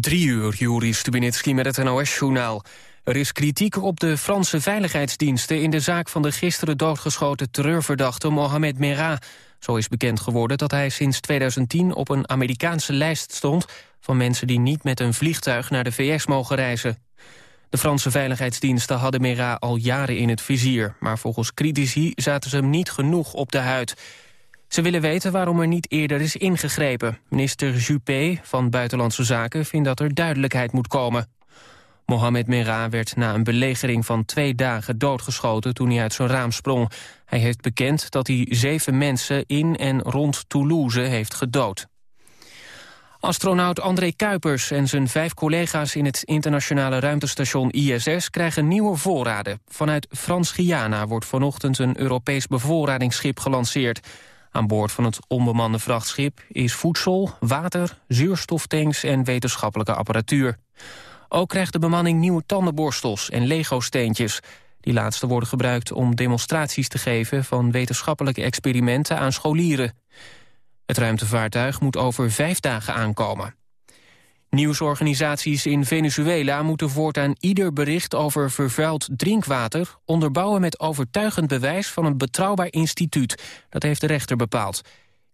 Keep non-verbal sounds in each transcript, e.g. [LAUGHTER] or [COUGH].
Drie uur, Juri Stubinitski met het NOS-journaal. Er is kritiek op de Franse veiligheidsdiensten... in de zaak van de gisteren doodgeschoten terreurverdachte Mohamed Merah. Zo is bekend geworden dat hij sinds 2010 op een Amerikaanse lijst stond... van mensen die niet met een vliegtuig naar de VS mogen reizen. De Franse veiligheidsdiensten hadden Merah al jaren in het vizier... maar volgens critici zaten ze hem niet genoeg op de huid... Ze willen weten waarom er niet eerder is ingegrepen. Minister Juppé van Buitenlandse Zaken vindt dat er duidelijkheid moet komen. Mohamed Merah werd na een belegering van twee dagen doodgeschoten toen hij uit zijn raam sprong. Hij heeft bekend dat hij zeven mensen in en rond Toulouse heeft gedood. Astronaut André Kuipers en zijn vijf collega's in het internationale ruimtestation ISS krijgen nieuwe voorraden. Vanuit Frans-Guyana wordt vanochtend een Europees bevoorradingsschip gelanceerd. Aan boord van het onbemande vrachtschip is voedsel, water, zuurstoftanks en wetenschappelijke apparatuur. Ook krijgt de bemanning nieuwe tandenborstels en Lego-steentjes. Die laatste worden gebruikt om demonstraties te geven van wetenschappelijke experimenten aan scholieren. Het ruimtevaartuig moet over vijf dagen aankomen. Nieuwsorganisaties in Venezuela moeten voortaan ieder bericht over vervuild drinkwater onderbouwen met overtuigend bewijs van een betrouwbaar instituut. Dat heeft de rechter bepaald.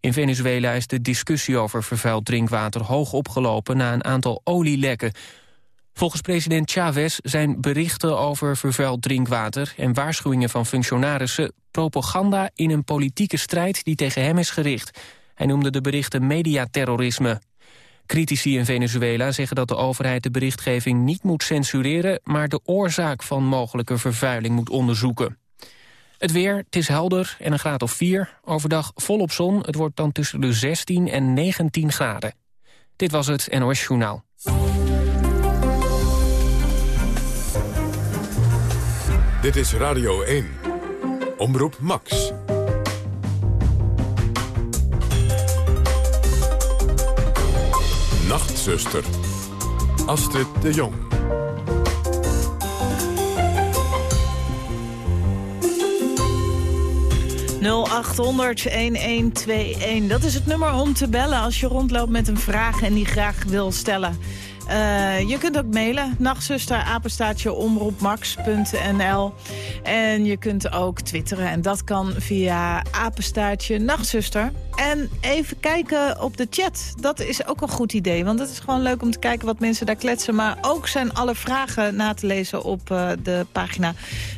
In Venezuela is de discussie over vervuild drinkwater hoog opgelopen na een aantal olielekken. Volgens president Chavez zijn berichten over vervuild drinkwater en waarschuwingen van functionarissen propaganda in een politieke strijd die tegen hem is gericht. Hij noemde de berichten mediaterrorisme. Critici in Venezuela zeggen dat de overheid de berichtgeving niet moet censureren... maar de oorzaak van mogelijke vervuiling moet onderzoeken. Het weer, het is helder en een graad of 4. Overdag volop zon, het wordt dan tussen de 16 en 19 graden. Dit was het NOS Journaal. Dit is Radio 1. Omroep Max. Nachtzuster. Astrid de Jong. ...0800-1121. Dat is het nummer om te bellen als je rondloopt met een vraag... en die graag wil stellen. Uh, je kunt ook mailen, nachtzuster, apenstaatje, omroepmax.nl. En je kunt ook twitteren en dat kan via apenstaartje, nachtzuster. En even kijken op de chat. Dat is ook een goed idee. Want het is gewoon leuk om te kijken wat mensen daar kletsen. Maar ook zijn alle vragen na te lezen op uh, de pagina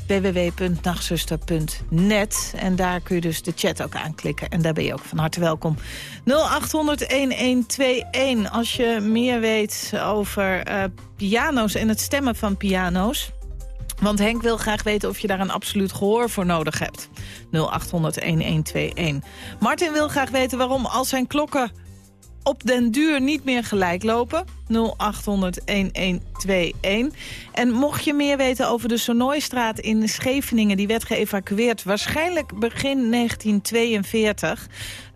www.nachtzuster.net. En daar kun je dus de chat ook aanklikken. En daar ben je ook van harte welkom. 0800-1121 als je meer weet over uh, piano's en het stemmen van piano's. Want Henk wil graag weten of je daar een absoluut gehoor voor nodig hebt. 0800-1121. Martin wil graag weten waarom als zijn klokken op den duur niet meer gelijk lopen. 0800-1121. En mocht je meer weten over de Sonoystraat in Scheveningen... die werd geëvacueerd waarschijnlijk begin 1942...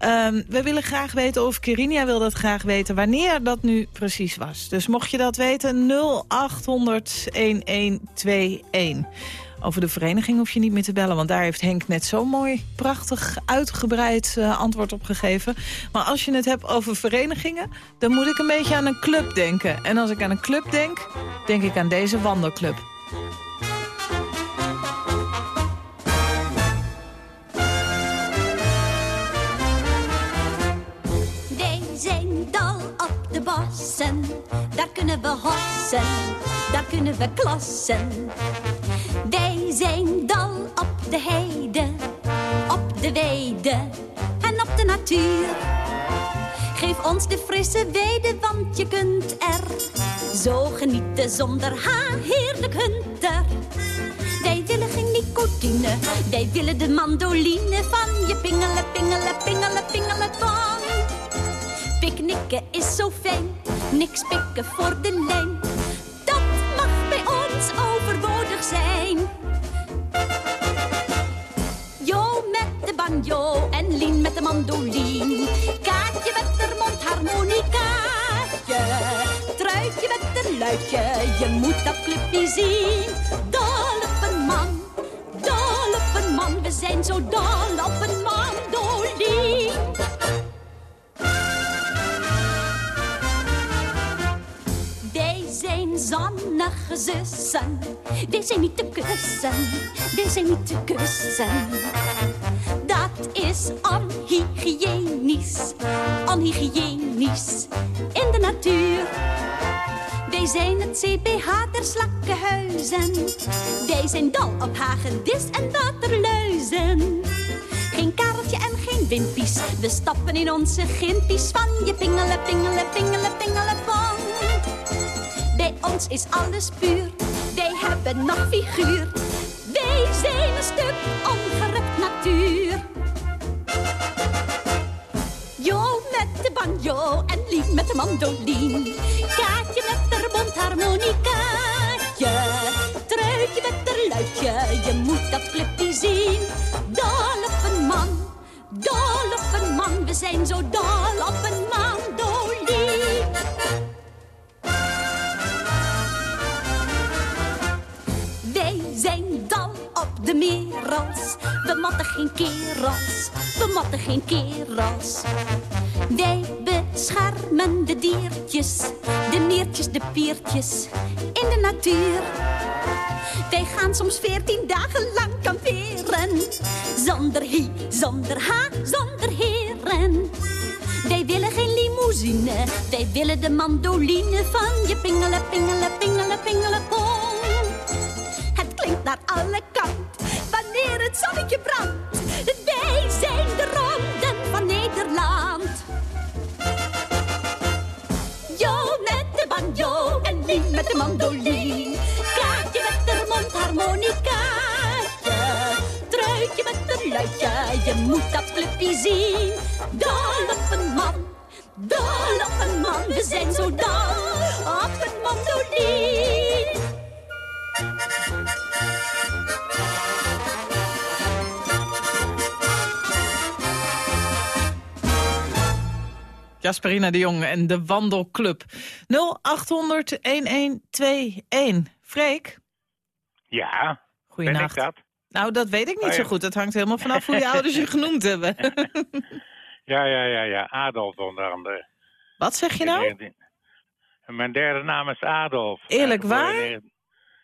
Um, we willen graag weten, of Kirinia wil dat graag weten... wanneer dat nu precies was. Dus mocht je dat weten, 0800-1121. Over de vereniging hoef je niet meer te bellen... want daar heeft Henk net zo mooi, prachtig, uitgebreid uh, antwoord op gegeven. Maar als je het hebt over verenigingen... dan moet ik een beetje aan een club denken. En als ik aan een club denk, denk ik aan deze wandelclub. Wij zijn op de bossen, daar kunnen we hossen, daar kunnen we klassen. Zijn dal op de heide, op de weide en op de natuur. Geef ons de frisse weide, want je kunt er zo genieten zonder haar heerlijk hunter. Wij willen geen nicotine, wij willen de mandoline van je pingelen, pingelen, pingelen, pingelen tong. Picknicken is zo fijn, niks pikken voor de lijn. De mandoline. Kaatje met de mondharmonicaatje. Truitje met een luidje, je moet dat clubje zien. Dol op een man, dol op een man. We zijn zo dol op een mandoline. zonnige zussen. Zijn niet te kussen, zijn niet te kussen. Is onhygiënisch, onhygiënisch in de natuur. Wij zijn het CPH der slakkenhuizen. Wij zijn dol op hagedis en waterluizen. Geen kareltje en geen wimpies. We stappen in onze gimpies van je pingelen, pingelen, pingelen, pingelen, pong. Bij ons is alles puur. Wij hebben nog figuur. Wij zijn een stuk ongerukt met de mandolin. Kaatje met de mondharmonicaatje. Truitje met de luidje, je moet dat clipje zien. Dol op een man, dol op een man. We zijn zo dol op een mandolin. Wij zijn dol op de merels. We matten geen kerels, we matten geen kerels. Wij beschermen de diertjes, de meertjes, de piertjes in de natuur. Wij gaan soms veertien dagen lang kamperen. Zonder hi, zonder ha, zonder heren. Wij willen geen limousine, wij willen de mandoline van je pingelen, pingelen, pingelen, pingelen, pong. Het klinkt naar alle kanten wanneer het zonnetje brandt. Wij zijn de ronden van Nederland. Met de mandoline. Kaatje met de mondharmonicaatje. Truitje met een luidje, je moet dat clubje zien. Dol op een man, dol op een man. We zijn zo dol op een mandoline. Jasperina de Jong en de Wandelclub. 0800-1121. Freek, Ja, ben ik goeienacht. dat? Nou, dat weet ik niet Oh, zo goed. Dat hangt helemaal vanaf hoe je [LAUGHS] ouders je genoemd hebben. [LAUGHS] Ja, ja, ja, ja. Adolf onder andere. Wat zeg je nou? Mijn derde naam is Adolf. Eerlijk waar?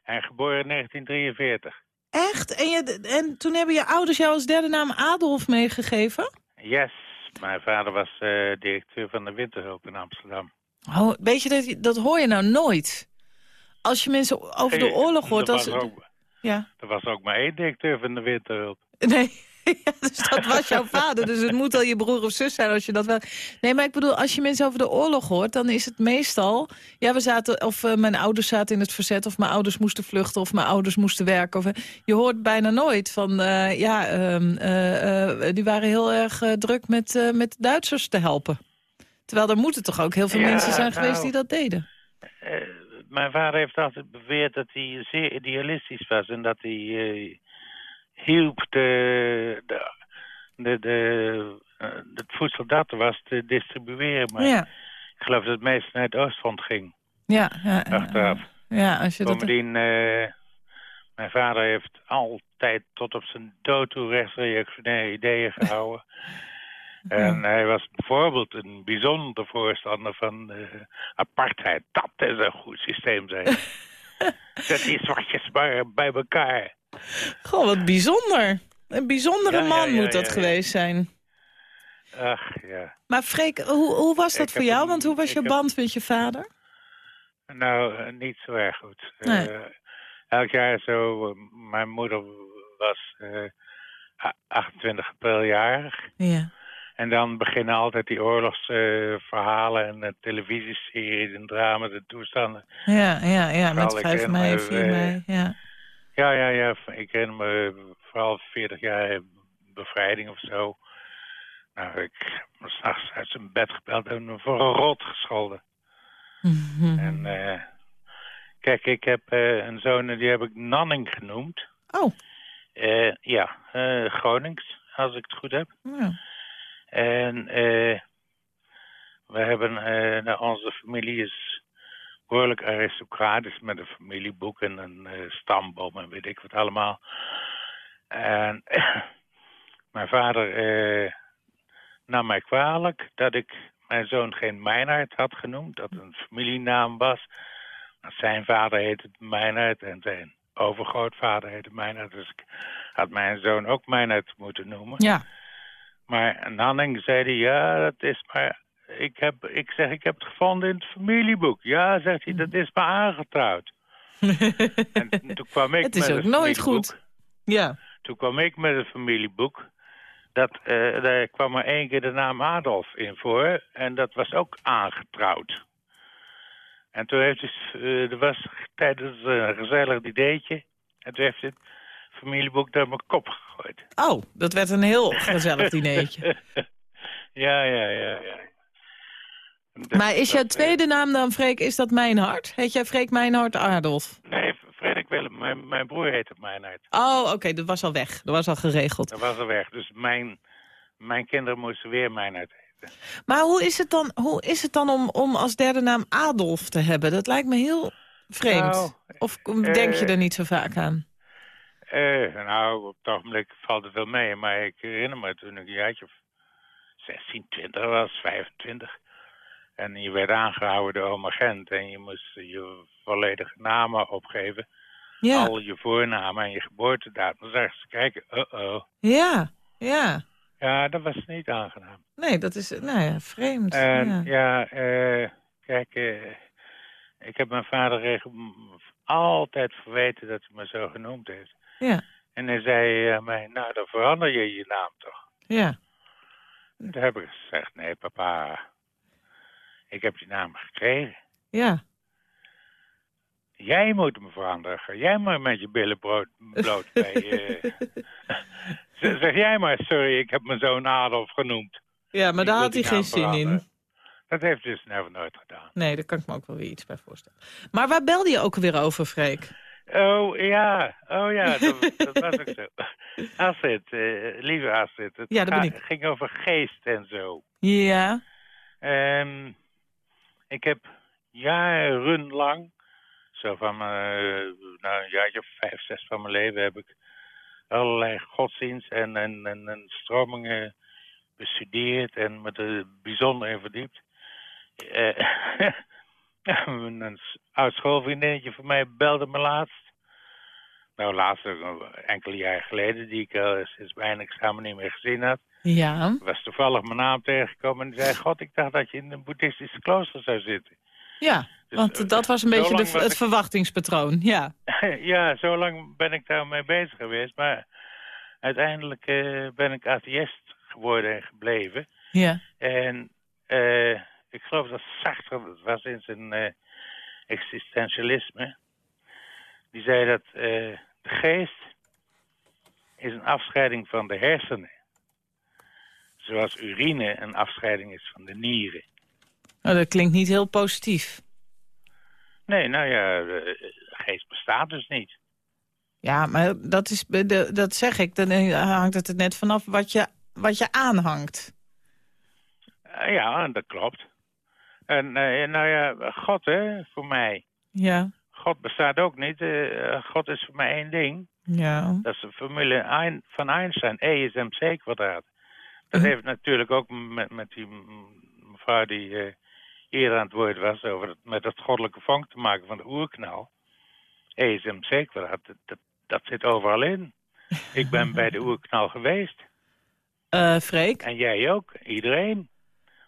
En geboren in 1943. Echt? En, je, en toen hebben je ouders jou als derde naam Adolf meegegeven? Yes. Mijn vader was eh, directeur van de Winterhulp in Amsterdam. Oh, weet je, dat, dat hoor je nou nooit. Als je mensen over de oorlog hoort... Er Als, was, ook, ja. er was ook maar één directeur van de Winterhulp. Nee, [LAUGHS] ja, dus dat was jouw vader. Dus het moet al je broer of zus zijn als je dat wel... Nee, maar ik bedoel, als je mensen over de oorlog hoort... dan is het meestal... Ja, we zaten, of eh, mijn ouders zaten in het verzet... of mijn ouders moesten vluchten, of mijn ouders moesten werken. Of, eh, je hoort bijna nooit van... eh, ja, ehm, eh, eh, die waren heel erg druk met, met Duitsers te helpen. Terwijl er moeten toch ook heel veel Ja, mensen zijn nou. geweest die dat deden. Mijn vader heeft altijd beweerd dat hij zeer idealistisch was. En dat hij hielp de, de, de, de, eh, het voedsel dat er was te distribueren. Maar Ja, ik geloof dat het meest naar het oostfront ging. ja, ja, ja, Achteraf. ja, als je dat... Bovendien, eh, mijn vader heeft altijd tot op zijn dood toe rechtsreactionaire ideeën [LAUGHS] gehouden. En hij was bijvoorbeeld een bijzonder voorstander van eh, apartheid. Dat is een goed systeem, zei hij. Zet die zwartjes maar bij elkaar. Goh, wat bijzonder. Een bijzondere Ja, man ja, moet dat geweest zijn. Ach, ja. Maar Freek, hoe, hoe was dat Ik voor jou? Want hoe was je heb- band met je vader? Nou, eh, niet zo erg goed. Nee. Eh, elk jaar zo, eh, mijn moeder was eh, a- 28 april jarig. Ja. En dan beginnen altijd die oorlogsverhalen en de televisieseries en drama's en toestanden. Ja, ja, ja, met Vooral, ik 5 ken mei, me, 4 eh, mei, ja. Ja, ja, ja. Ik herinner me vooral 40 jaar bevrijding of zo. Nou, ik heb s'nachts uit zijn bed gebeld en me voor een rot gescholden. Mhm. En eh, kijk, ik heb eh, een zoon, die heb ik Nanning genoemd. Oh, Eh, ja, eh, Gronings, als ik het goed heb. ja. En eh, we hebben, eh, nou, onze familie is behoorlijk aristocratisch met een familieboek en een eh, stamboom en weet ik wat allemaal. En [CLEARS THROAT] mijn vader eh, nam mij kwalijk dat ik mijn zoon geen Meinhard had genoemd, dat een familienaam was. Zijn vader heette Meinert en zijn overgrootvader heette Meinert. Dus ik had mijn zoon ook Meinert moeten noemen. Ja. Maar Nanning zei hij, ja, dat is maar... Ik, heb, ik zeg, ik heb het gevonden in het familieboek. Ja, zegt hij, dat is maar aangetrouwd. [LAUGHS] en toen kwam ik Het is met ook nooit goed. Ja. Toen kwam ik met een familieboek. Dat, eh, daar kwam er één keer de naam Adolf in voor. En dat was ook aangetrouwd. En toen heeft hij, eh, er was tijdens een gezellig ideetje. En toen heeft hij het familieboek door mijn kop gegooid. Oh, dat werd een heel gezellig dinertje. [LAUGHS] ja, ja, ja, ja. Maar is jouw dat, eh, tweede naam dan, Freek, is dat Mijnhart? Heet jij Freek Mijnhart Adolf? Nee, Frederik Willem, mijn, mijn broer heette Meinhard. Oh, oké, dat was al weg. Dat was al geregeld. Dat was er weg. Dus mijn, mijn kinderen moesten weer Meinhard heten. Maar hoe is het dan, hoe is het dan om, om als derde naam Adolf te hebben? Dat lijkt me heel vreemd. Nou, of denk je eh, er niet zo vaak aan? Eh, nou, op het ogenblik valt het wel mee. Maar ik herinner me toen ik een jaartje of 16, 20 was, 25. En je werd aangehouden door oma Gent. En je moest je volledige namen opgeven. Ja, Al je voornamen en je geboortedatum. Dan zag ze kijken, uh-oh. ja, ja. Ja, dat was niet aangenaam. Nee, dat is nou ja, vreemd. En ja. ja, eh, kijk, eh, ik heb mijn vader altijd verweten dat hij me zo genoemd heeft. Ja, En hij zei aan mij, nou dan verander je je naam toch. ja. Toen heb ik gezegd, nee papa, ik heb die naam gekregen. ja. Jij moet me veranderen. Ga jij maar met je billen brood, bloot [LAUGHS] bij eh. Z- Zeg jij maar, sorry, ik heb mijn zoon Adolf genoemd. Ja, maar Ik daar had hij geen zin in. Dat heeft dus never nooit gedaan. Nee, daar kan ik me ook wel weer iets bij voorstellen. Maar waar belde je ook weer over, Freek? Oh ja, oh ja, dat, [LAUGHS] dat was ook zo. Astrid, eh, lieve Astrid, het Ja, dat ben ga- ik. ging over geest en zo. Ja, Ehm, ik heb jarenlang, zo van mijn, nou, een jaartje of vijf, zes van mijn leven, heb ik allerlei godsdienst en, en, en, en stromingen bestudeerd en me er bijzonder in verdiept. Eh, [LAUGHS] een oud schoolvriendinnetje van mij belde me laatst. Nou, laatst enkele jaren geleden, die ik al sinds mijn examen niet meer gezien had. Ja. Ik was toevallig mijn naam tegengekomen en die zei... God, ik dacht dat je in een boeddhistische klooster zou zitten. Ja, Dus, want eh, dat was een beetje de, het ik- verwachtingspatroon. Ja, [LAUGHS] ja, zo lang ben ik daarmee bezig geweest. Maar uiteindelijk eh, ben ik atheïst geworden en gebleven. ja. En eh, ik geloof dat Sartre, dat was in zijn existentialisme... die zei dat de geest is een afscheiding van de hersenen. Zoals urine een afscheiding is van de nieren. Nou, dat klinkt niet heel positief. Nee, nou ja, de geest bestaat dus niet. Ja, maar dat, is, dat zeg ik. Dan hangt het er net vanaf wat je, wat je aanhangt. Eh, ja, dat klopt. En eh, nou ja, God hè, voor mij. Ja, God bestaat ook niet. Eh, God is voor mij één ding. ja. Dat is de formule van Einstein. E is mc kwadraat. Dat Mhm. heeft natuurlijk ook met, met die mevrouw die eh, eerder aan het woord was... over het, met dat goddelijke vonk te maken van de oerknal. E is mc kwadraat. Dat, dat, dat zit overal in. Ik ben bij de [LAUGHS] oerknal geweest. Eh, Freek? En jij ook, iedereen.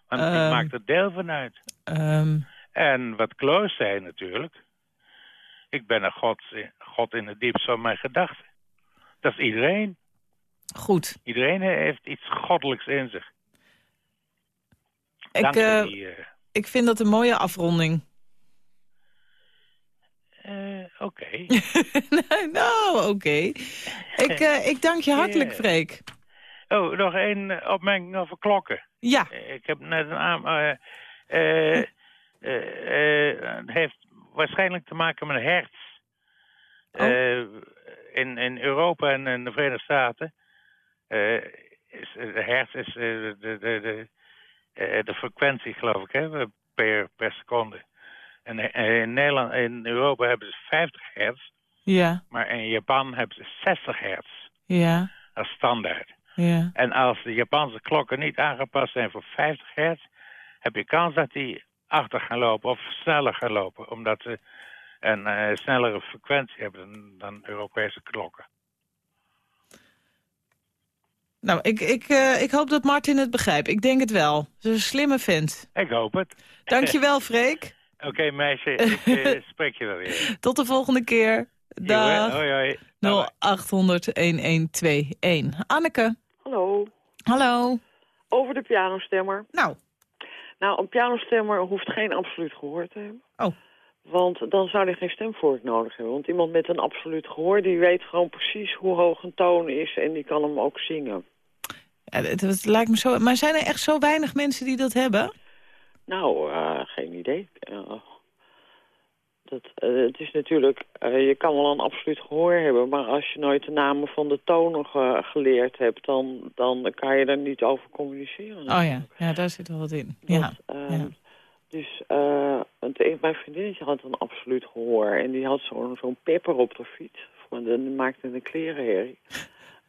Want Ehm. ik maak er deel van uit. Ehm, En wat Kloos zei natuurlijk. Ik ben een God, God in het diepst van mijn gedachten. Dat is iedereen. Goed. Iedereen heeft iets goddelijks in zich. Ik, eh, die, eh, ik vind dat een mooie afronding. eh, Oké. [LAUGHS] [LAUGHS] Nee, nou, oké. Ik, ik dank je hartelijk. Freek. Oh, nog één opmerking over klokken. Ja, Ik heb net een aan... [LAUGHS] het heeft waarschijnlijk te maken met hertz. Oh. In, in Europa en in de Verenigde Staten is de hertz is eh, de, de, de, eh, de frequentie, geloof ik, hè, per, per seconde. En eh, in Nederland, in Europa hebben ze 50 hertz, ja, maar in Japan hebben ze 60 hertz ja, als standaard. ja. En als de Japanse klokken niet aangepast zijn voor 50 hertz, heb je kans dat die achter gaan lopen of sneller gaan lopen. Omdat ze een eh, snellere frequentie hebben dan, dan Europese klokken. Nou, ik, ik, eh, ik hoop dat Martin het begrijpt. Ik denk het wel. Ze is een slimme vent. Ik hoop het. Dankjewel, [LAUGHS] Freek. Oké, meisje, ik eh, [LAUGHS] spreek je wel weer. Tot de volgende keer. Dag. Hoi, hoi. Bye-bye. 0800-1121. Anneke. Hallo. Hallo. Over de pianostemmer. Nou, Nou, een pianostemmer hoeft geen absoluut gehoor te hebben. Oh. Want dan zou hij geen stemvork nodig hebben. Want iemand met een absoluut gehoor, die weet gewoon precies hoe hoog een toon is. En die kan hem ook zingen. ja, lijkt me zo... Maar zijn er echt zo weinig mensen die dat hebben? Nou, eh, geen idee. Eh, dat, eh, het is natuurlijk, je kan wel een absoluut gehoor hebben, maar als je nooit de namen van de tonen ge- geleerd hebt, dan, dan kan je er niet over communiceren. Oh ja, ja daar zit wel wat in. Dat, ja. Dus eh, want een- mijn vriendinnetje had een absoluut gehoor. En die had zo'n zo'n pepper op de fiets. Want dan maakte een klerenherrie.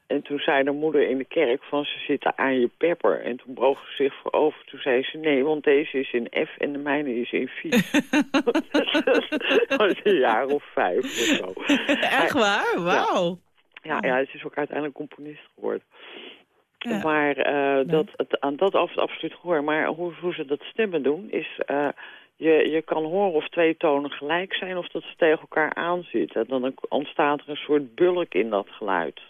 En toen zei de moeder in de kerk van ze zitten aan je pepper. En toen boog ze zich voorover. Toen zei ze nee, want deze is in F en de mijne is in fiets. dat was een jaar of vijf of zo. Echt waar? Wauw. Ja, ja, het is ook uiteindelijk componist geworden. Ja. Maar eh, dat, het, aan dat af, absoluut gehoor. Maar hoe, hoe ze dat stemmen doen, is... eh, je, je kan horen of twee tonen gelijk zijn of dat ze tegen elkaar aanzitten. Dan ontstaat er een soort bulk in dat geluid.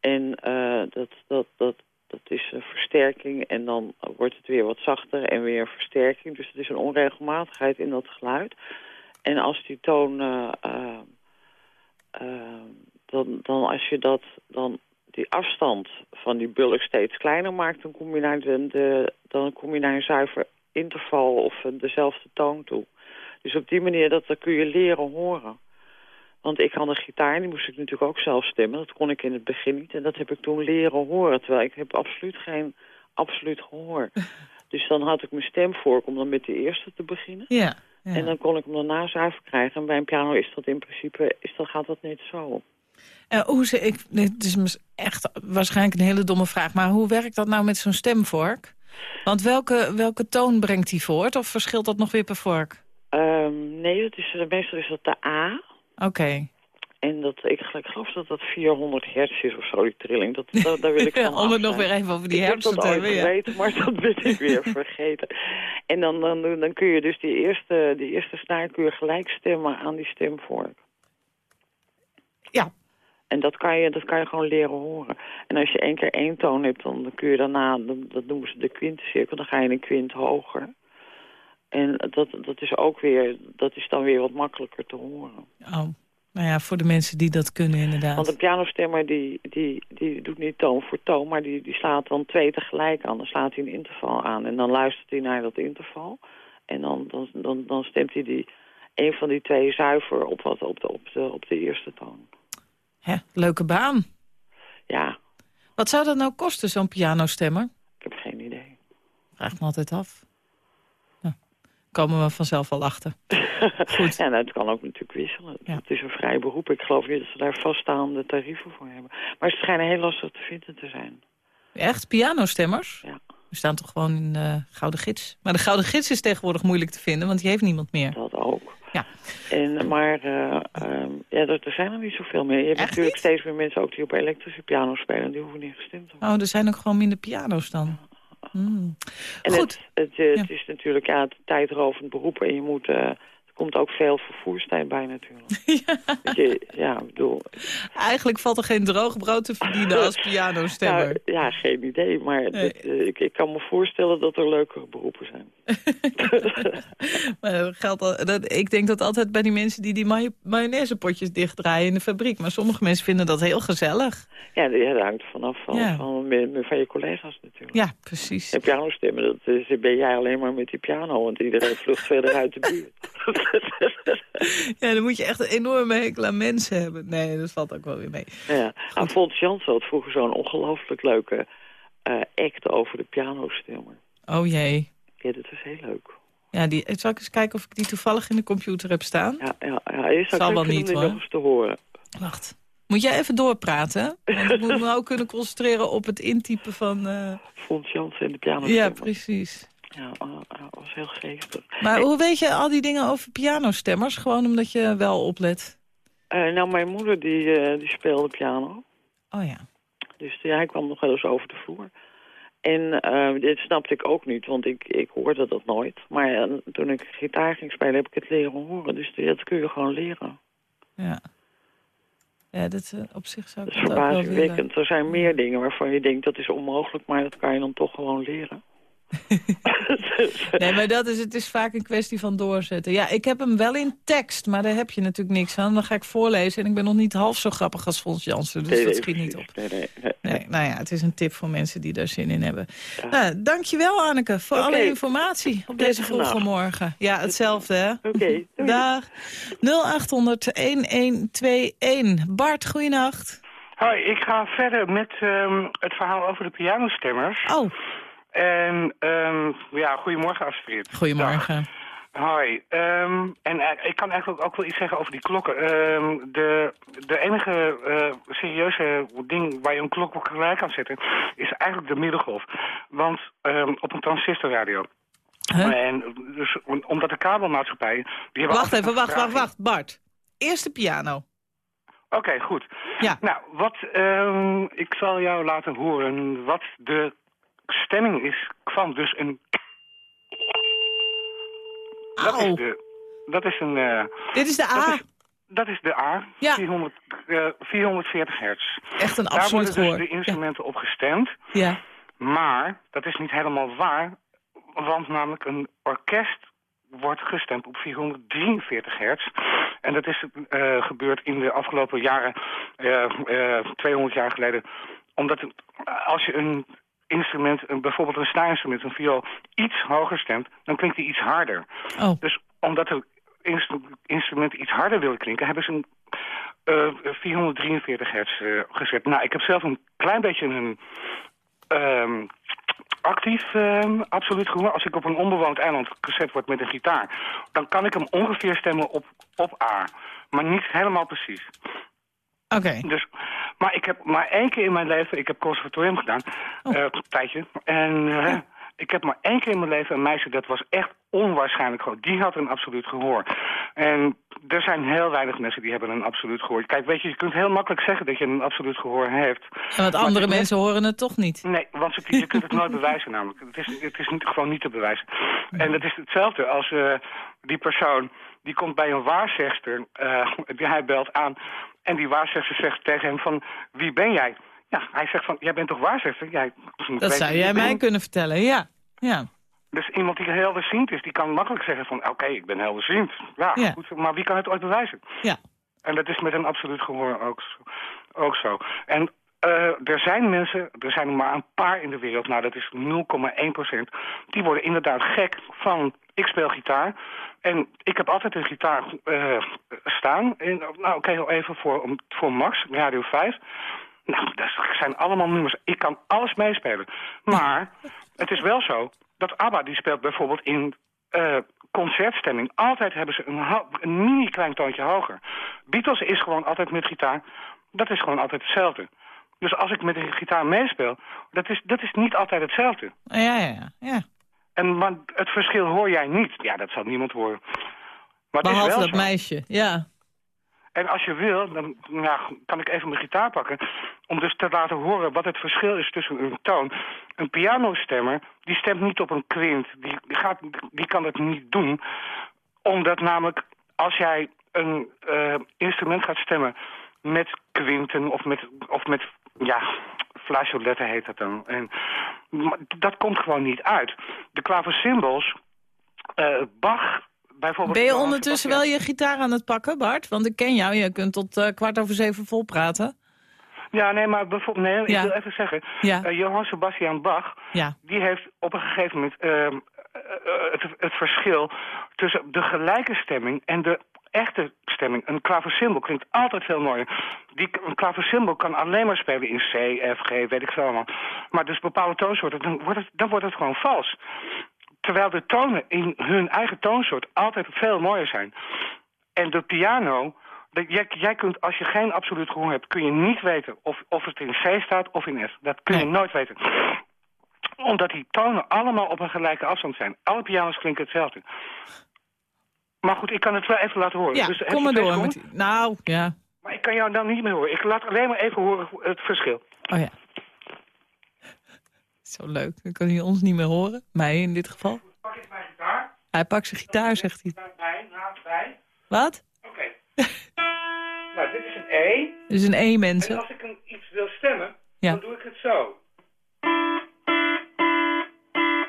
En eh, dat, dat, dat, dat is een versterking en dan wordt het weer wat zachter en weer een versterking. Dus het is een onregelmatigheid in dat geluid. En als die toon... dan, dan als je dat, dan die afstand van die bulk steeds kleiner maakt, dan kom je naar, de, de, dan kom je naar een zuiver interval of dezelfde toon toe. Dus op die manier, dat, dat kun je leren horen. Want ik had een gitaar, en die moest ik natuurlijk ook zelf stemmen. Dat kon ik in het begin niet. En dat heb ik toen leren horen. Terwijl ik heb absoluut geen absoluut gehoor. [LAUGHS] Dus dan had ik mijn stemvork om dan met de eerste te beginnen. Ja. ja. En dan kon ik hem daarna zuiver krijgen. En bij een piano is dat in principe, is dat, gaat dat niet zo. Eh, hoe ze, ik, dit is echt waarschijnlijk een hele domme vraag, maar hoe werkt dat nou met zo'n stemvork? Want welke, welke toon brengt die voort, of verschilt dat nog weer per vork? Ehm, nee, dat is, meestal is dat de A. Oké. En dat, ik, ik geloof dat dat 400 hertz is of zo, die trilling. Dat, dat, daar wil ik [LAUGHS] van Om het nog weer even over die ik heb dat te ooit hebben. Geweten, maar dat ben ik weer [LAUGHS] vergeten. En dan, dan, dan kun je dus die eerste, die eerste snaar kun je gelijk stemmen aan die stemvork. Ja. En dat kan, je, dat kan je gewoon leren horen. En als je één keer één toon hebt, dan, kun je daarna, dat noemen ze de kwintencirkel, dan ga je een kwint hoger. En dat, dat is ook weer, dat is dan weer wat makkelijker te horen. Oh. Nou ja, voor de mensen die dat kunnen inderdaad. Want een pianostemmer die, die, die doet niet toon voor toon, maar die, die slaat dan twee tegelijk aan. Dan slaat hij een interval aan en dan luistert hij naar dat interval. En dan, dan, dan, dan stemt hij die, een van die twee zuiver op, wat, op, de, op, de, op de eerste toon. Hè, leuke baan. Ja, Wat zou dat nou kosten, zo'n pianostemmer? ik heb geen idee. Vraag me altijd af. Nou, komen we vanzelf al achter. [LAUGHS] Goed. Ja, nou, het kan ook natuurlijk wisselen. Ja. Het is een vrij beroep. Ik geloof niet dat ze daar vaststaande tarieven voor hebben. Maar ze schijnen heel lastig te vinden te zijn. Echt, pianostemmers? Ja. We staan toch gewoon in de Gouden Gids. Maar de Gouden Gids is tegenwoordig moeilijk te vinden, want die heeft niemand meer. Dat. En, maar eh, ehm, ja, er, er zijn er niet zoveel meer. Je hebt Echt natuurlijk niet? steeds meer mensen ook die op elektrische piano spelen. Die hoeven niet gestemd te worden. Oh, er zijn ook gewoon minder piano's dan. Hmm. En Goed. Het, het, eh, Ja. het is natuurlijk ja, het tijdrovend beroep. En je moet, eh, komt ook veel vervoerstijd bij natuurlijk. [LAUGHS] Dat je, ja, ik bedoel... Eigenlijk valt er geen droog brood te verdienen als [LAUGHS] pianostemmer. Nou, ja, geen idee. Maar Nee. dit, eh, ik, ik kan me voorstellen dat er leukere beroepen zijn. [LAUGHS] Maar dat geldt al, dat, ik denk dat altijd bij die mensen die die mayo- mayonaisepotjes dichtdraaien in de fabriek. Maar sommige mensen vinden dat heel gezellig. Ja, dat ja, hangt vanaf van, Ja. van, van, van je collega's natuurlijk. Ja, precies. En pianostemmen, dat ben jij alleen maar met die piano, want iedereen vlucht verder uit de buurt. [LAUGHS] Ja, dan moet je echt een enorme hekel aan mensen hebben. Nee, dat valt ook wel weer mee. ja. Nou, Fons Jansen had vroeger zo'n ongelooflijk leuke eh, act over de pianostemmer. Oh jee. Ja, dat was heel leuk. Ja, die, zal ik eens kijken of ik die toevallig in de computer heb staan? Ja, ja, ja. Je zou Zal wel niet, hoor. nog eens te horen. Wacht. Moet jij even doorpraten? Want ik moet [LAUGHS] me ook kunnen concentreren op het intypen van... eh, Fons Jansen en de Ja, pianostemmer. precies. Ja, uh, was heel geestig. Maar hoe weet je al die dingen over pianostemmers? Gewoon omdat je wel oplet? Uh, nou, mijn moeder die, uh, die speelde piano. Oh ja. Dus ja, hij kwam nog wel eens over de vloer. En uh, dit snapte ik ook niet, want ik, ik hoorde dat nooit. Maar toen ik gitaar ging spelen, heb ik het leren horen. Dus dat kun je gewoon leren. Ja. Ja, dat op zich zou ik dat is verbazingwekkend. Er zijn meer dingen waarvan je denkt dat is onmogelijk, maar dat kan je dan toch gewoon leren. [LAUGHS] nee, maar dat is, het is vaak een kwestie van doorzetten. Ja, ik heb hem wel in tekst, maar daar heb je natuurlijk niks aan. Dan ga ik voorlezen en ik ben nog niet half zo grappig als Fons Jansen. Dus nee, dat schiet niet op. Nee, nee, nee, nee, Nou ja, het is een tip voor mensen die daar zin in hebben. Ja. Nou, dankjewel Anneke voor okay. alle informatie op deze vroege morgen. Ja, hetzelfde hè. Oké, [LAUGHS] okay, Dag. 0800-1121. Bart, goeienacht. Hoi, ik ga verder met um, het verhaal over de pianostemmers. Oh. En um, ja, goedemorgen Astrid. Goedemorgen. Dag. Hoi. Um, en uh, ik kan eigenlijk ook wel iets zeggen over die klokken. Um, de, de enige uh, serieuze ding waar je een klok op gelijk kan zetten... is eigenlijk de middengolf. Want op een transistorradio... Huh? En dus omdat de kabelmaatschappijen... Die hebben wacht even, wacht, wacht, wacht. Bart, eerste piano. Oké, okay, goed. Ja. Nou, wat, um, ik zal jou laten horen wat de stemming is, kwam dus een... Dat is, de, dat is een... Uh, Dit is de A? Dat is, dat is de A, ja. 400, uh, 440 hertz. Echt een Daar absoluut worden dus de instrumenten ja. op gestemd. Ja. Maar dat is niet helemaal waar, want namelijk een orkest wordt gestemd op 443 hertz. En dat is uh, gebeurd in de afgelopen jaren, uh, 200 jaar geleden. Omdat als je een instrument, een, bijvoorbeeld een snaarinstrument, een viool, iets hoger stemt, dan klinkt die iets harder. Oh. Dus omdat de instru instrumenten iets harder willen klinken, hebben ze een uh, 443 hertz uh, gezet. Nou, ik heb zelf een klein beetje een um, actief um, absoluut gehoor. Als ik op een onbewoond eiland gezet word met een gitaar, dan kan ik hem ongeveer stemmen op, op A. Maar niet helemaal precies. Oké. Okay. Dus, maar ik heb maar één keer in mijn leven, ik heb conservatorium gedaan, oh. uh, een tijdje. En uh, ja. ik heb maar één keer in mijn leven een meisje, dat was echt onwaarschijnlijk groot. Die had een absoluut gehoor. En er zijn heel weinig mensen die hebben een absoluut gehoor. Kijk, weet je, je kunt heel makkelijk zeggen dat je een absoluut gehoor heeft. En want andere mensen horen het toch niet? Nee, want je, je kunt het nooit bewijzen namelijk. Het is, het is niet, gewoon niet te bewijzen. En het is hetzelfde als uh, die persoon, die komt bij een waarzegster, die hij belt aan... En die waarzegster zegt tegen hem van, wie ben jij? Ja, hij zegt van, jij bent toch waarzegster? Jij, dat zou jij mij ben. kunnen vertellen, ja. ja. Dus iemand die helderziend is, die kan makkelijk zeggen van, oké, okay, ik ben helderziend. Ja, ja, goed, maar wie kan het ooit bewijzen? Ja. En dat is met een absoluut gehoor ook, ook zo. En uh, er zijn mensen, er zijn er maar een paar in de wereld, nou dat is 0,1 procent, die worden inderdaad gek van, ik speel gitaar, en ik heb altijd een gitaar uh, staan. En, nou, oké, okay, even voor, voor Max, Radio 5. Nou, dat zijn allemaal nummers. Ik kan alles meespelen. Maar [LAUGHS] het is wel zo dat ABBA, die speelt bijvoorbeeld in uh, concertstemming. Altijd hebben ze een, een mini klein toontje hoger. Beatles is gewoon altijd met gitaar. Dat is gewoon altijd hetzelfde. Dus als ik met een gitaar meespeel, dat is, dat is niet altijd hetzelfde. Ja, ja, ja. En maar het verschil hoor jij niet. Ja, dat zal niemand horen. Maar het Behalve is wel dat zo. meisje, ja. En als je wil, dan ja, kan ik even mijn gitaar pakken... om dus te laten horen wat het verschil is tussen een toon. Een pianostemmer, die stemt niet op een kwint. Die, die, gaat, die kan dat niet doen. Omdat namelijk, als jij een uh, instrument gaat stemmen met kwinten of met, of met ja, flageoletten heet dat dan. En dat komt gewoon niet uit. De klaversymbals, uh, Bach bijvoorbeeld... Ben je ondertussen wel je gitaar aan het pakken, Bart? Want ik ken jou, je kunt tot uh, kwart over zeven vol praten. Ja, nee, maar bijvoorbeeld, nee, Ja. ik wil even zeggen. Ja. Uh, Johann Sebastian Bach, Ja. die heeft op een gegeven moment uh, het, het verschil tussen de gelijke stemming en de echte stemming. Een klaversymbol klinkt altijd veel mooier. Die, een klaversymbol kan alleen maar spelen in C, F, G, weet ik veel allemaal. Maar dus bepaalde toonsoorten, dan wordt het, dan wordt het gewoon vals. Terwijl de tonen in hun eigen toonsoort altijd veel mooier zijn. En de piano, de, jij, jij kunt, als je geen absoluut gehoor hebt, kun je niet weten of, of het in C staat of in F. Dat kun je nooit weten. Omdat die tonen allemaal op een gelijke afstand zijn. Alle piano's klinken hetzelfde. Maar goed, ik kan het wel even laten horen. Ja, Dus kom maar door. Met nou, ja. Maar ik kan jou dan niet meer horen. Ik laat alleen maar even horen het verschil. Oh ja. Zo leuk. Dan kan hij ons niet meer horen. Mij in dit geval. Pak ik mijn gitaar. Hij pakt zijn gitaar, zegt hij. Bij, naast bij. Wat? Oké. [LAUGHS] nou, dit is een E. Dus een E, En mensen. als ik een, iets wil stemmen, Ja. dan doe ik het zo.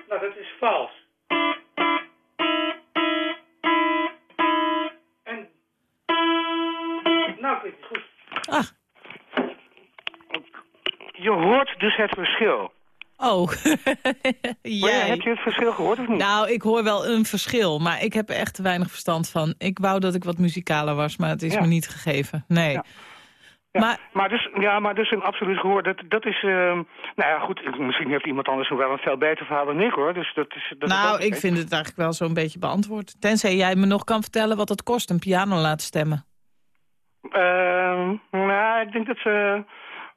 Nou, dat is vals. Klinkt het goed. Ach, Je hoort dus het verschil. oh. [LAUGHS] Ja, heb je het verschil gehoord of niet? Nou, ik hoor wel een verschil, maar ik heb er echt te weinig verstand van. Ik wou dat ik wat muzikaler was, maar het is Ja. me niet gegeven. Nee. Ja. Ja, Maar, maar, dus, ja, maar dus een absoluut gehoor. Dat, dat is, ehm, nou ja, goed, misschien heeft iemand anders wel een veel beter verhaal dan ik, hoor. Dus dat is, dat nou, ik vind het eigenlijk wel zo'n beetje beantwoord. Tenzij jij me nog kan vertellen wat het kost, een piano laten stemmen. Ehm, nou, ik denk dat ze...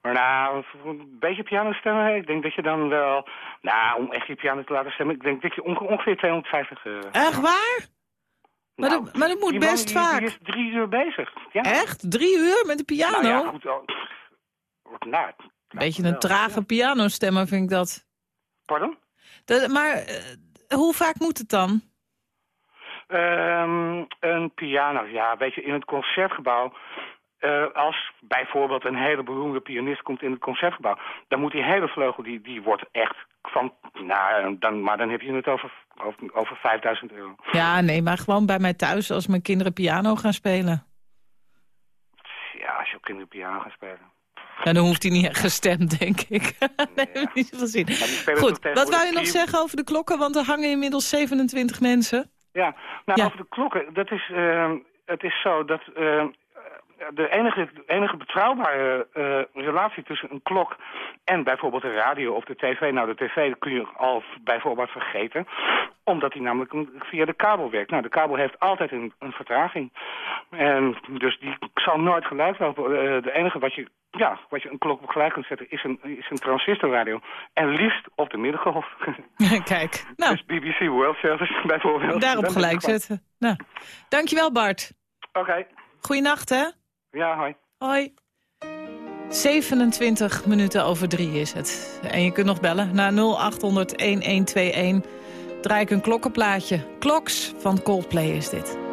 Maar nou, een beetje piano stemmen, ik denk dat je dan wel... Nou, om echt je piano te laten stemmen, ik denk dat je onge- ongeveer 250... eh Echt waar? Maar, nou, dat, maar dat moet die best die- vaak. Die is drie uur bezig. Ja. Echt? Drie uur met de piano? Nou ja, goed. oh, pff. Nou, Een beetje een trage ja. pianostemmer vind ik dat. Pardon? dat maar eh, hoe vaak moet het dan? Ehm, een piano, ja, weet je, in het concertgebouw... eh, als bijvoorbeeld een hele beroemde pianist komt in het concertgebouw... dan moet die hele vleugel, die, die wordt echt van... Nou, dan, maar dan heb je het over, over, over 5000 euro. Ja, nee, maar gewoon bij mij thuis als mijn kinderen piano gaan spelen. Ja, als je ook kinderen piano gaat spelen. Dan hoeft hij niet gestemd, denk ik. [LAUGHS] nee, niet zoveel zin. Goed, wat wou je nog zeggen over de klokken? Want er hangen inmiddels 27 mensen. Ja, nou Ja. over de klokken, dat is, ehm, het is zo dat ehm, de enige, de enige betrouwbare eh, relatie tussen een klok en bijvoorbeeld de radio of de tv, nou de tv kun je al bijvoorbeeld vergeten, omdat die namelijk via de kabel werkt. Nou, de kabel heeft altijd een, een vertraging. En dus die zal nooit gelijk lopen. Eh, de enige wat je, ja, wat je een klok op gelijk kunt zetten is een, is een transistorradio. En liefst op de middengolf. [LAUGHS] Kijk, nou, Dus BBC World Service bijvoorbeeld. daarop gelijk zetten. Nou, dankjewel Bart. Oké, Goeienacht, hè? Ja, hoi. Hoi. 27 minuten over drie is het. En je kunt nog bellen naar 0800-1121. Draai ik een klokkenplaatje. Kloks van Coldplay is dit.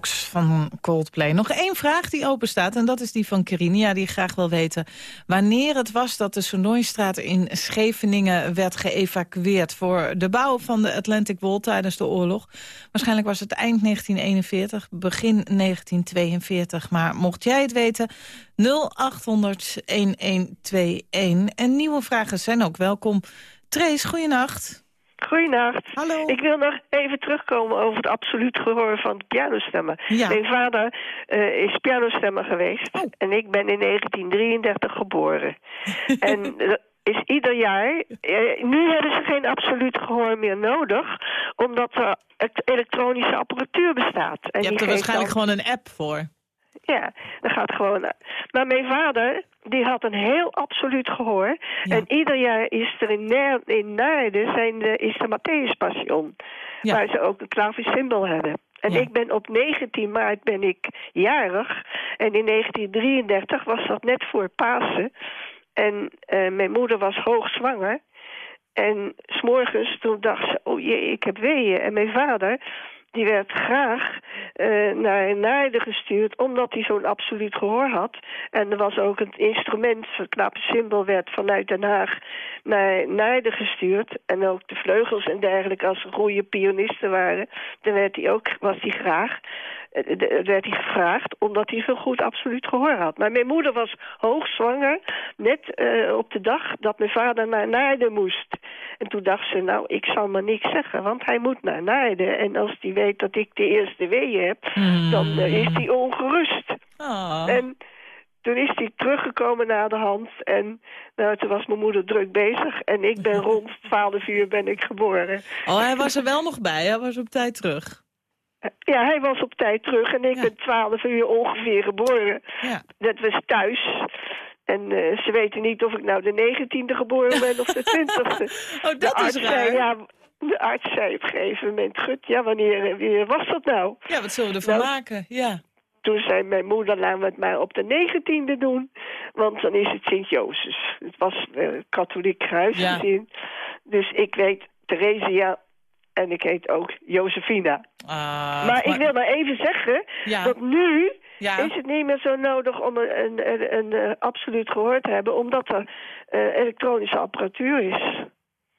Van Coldplay. Nog één vraag die open staat en dat is die van Kerinia... die graag wil weten wanneer het was dat de Sonoystraat in Scheveningen... werd geëvacueerd voor de bouw van de Atlantic Wall tijdens de oorlog. Waarschijnlijk was het eind 1941, begin 1942. Maar mocht jij het weten, 0800 1121. En nieuwe vragen zijn ook welkom. Trace, goeienacht. Goeienacht. Hallo. Ik wil nog even terugkomen over het absoluut gehoor van pianostemmen. Ja. Mijn vader eh, is pianostemmer geweest. Oh. En ik ben in 1933 geboren. [LAUGHS] en er is ieder jaar... eh, nu hebben ze geen absoluut gehoor meer nodig... omdat er elektronische apparatuur bestaat. En Je hebt er waarschijnlijk dan- gewoon een app voor. Ja, dat gaat gewoon. Maar mijn vader, die had een heel absoluut gehoor. Ja. En ieder jaar is er in, in Naarden zijn de, is de Matthäus Passion. Ja. Waar ze ook een klavecimbal hebben. En Ja. ik ben op 19 maart ben ik jarig. En in 1933 was dat net voor Pasen. En eh, mijn moeder was hoogzwanger. En s'morgens toen dacht ze, oh jee, ik heb weeën. En mijn vader, die werd graag eh, naar Naarden gestuurd... omdat hij zo'n absoluut gehoor had. En er was ook het instrument, het knappe symbool... werd vanuit Den Haag naar Naarden gestuurd. En ook de vleugels en dergelijke, als er goede pianisten waren... dan werd hij ook, was hij graag... eh, werd hij gevraagd omdat hij zo'n goed absoluut gehoor had. Maar mijn moeder was hoogzwanger, net eh, op de dag dat mijn vader naar Naarden moest. En toen dacht ze, nou, ik zal maar niks zeggen, want hij moet naar Naarden. En als hij weet dat ik de eerste weeën heb, dan eh, is hij ongerust. Oh. En toen is hij teruggekomen naar de hand. En nou, toen was mijn moeder druk bezig. En ik ben [LAUGHS] rond 12 uur ben ik geboren. oh, hij was er wel nog bij. Hij was op tijd terug. Ja, hij was op tijd terug en ik Ja. ben 12 uur ongeveer geboren. Ja. Dat was thuis. En eh, ze weten niet of ik nou de 19e geboren ben of de [LAUGHS] 20e. Oh, dat is raar. Zei, ja, de arts zei op een gegeven moment, gut, ja, wanneer, wanneer was dat nou? Ja, wat zullen we ervan Nou, maken? Ja. Toen zei mijn moeder, laten we het maar op de 19e doen. Want dan is het Sint-Jozef. Het was eh, katholiek kruisgezin. Dus ik weet Theresia en ik heet ook Josefina. Ah, maar ik wil maar even zeggen Ja. dat nu Ja. is het niet meer zo nodig om een, een, een, een, eh, absoluut gehoor te hebben, omdat er eh, elektronische apparatuur is.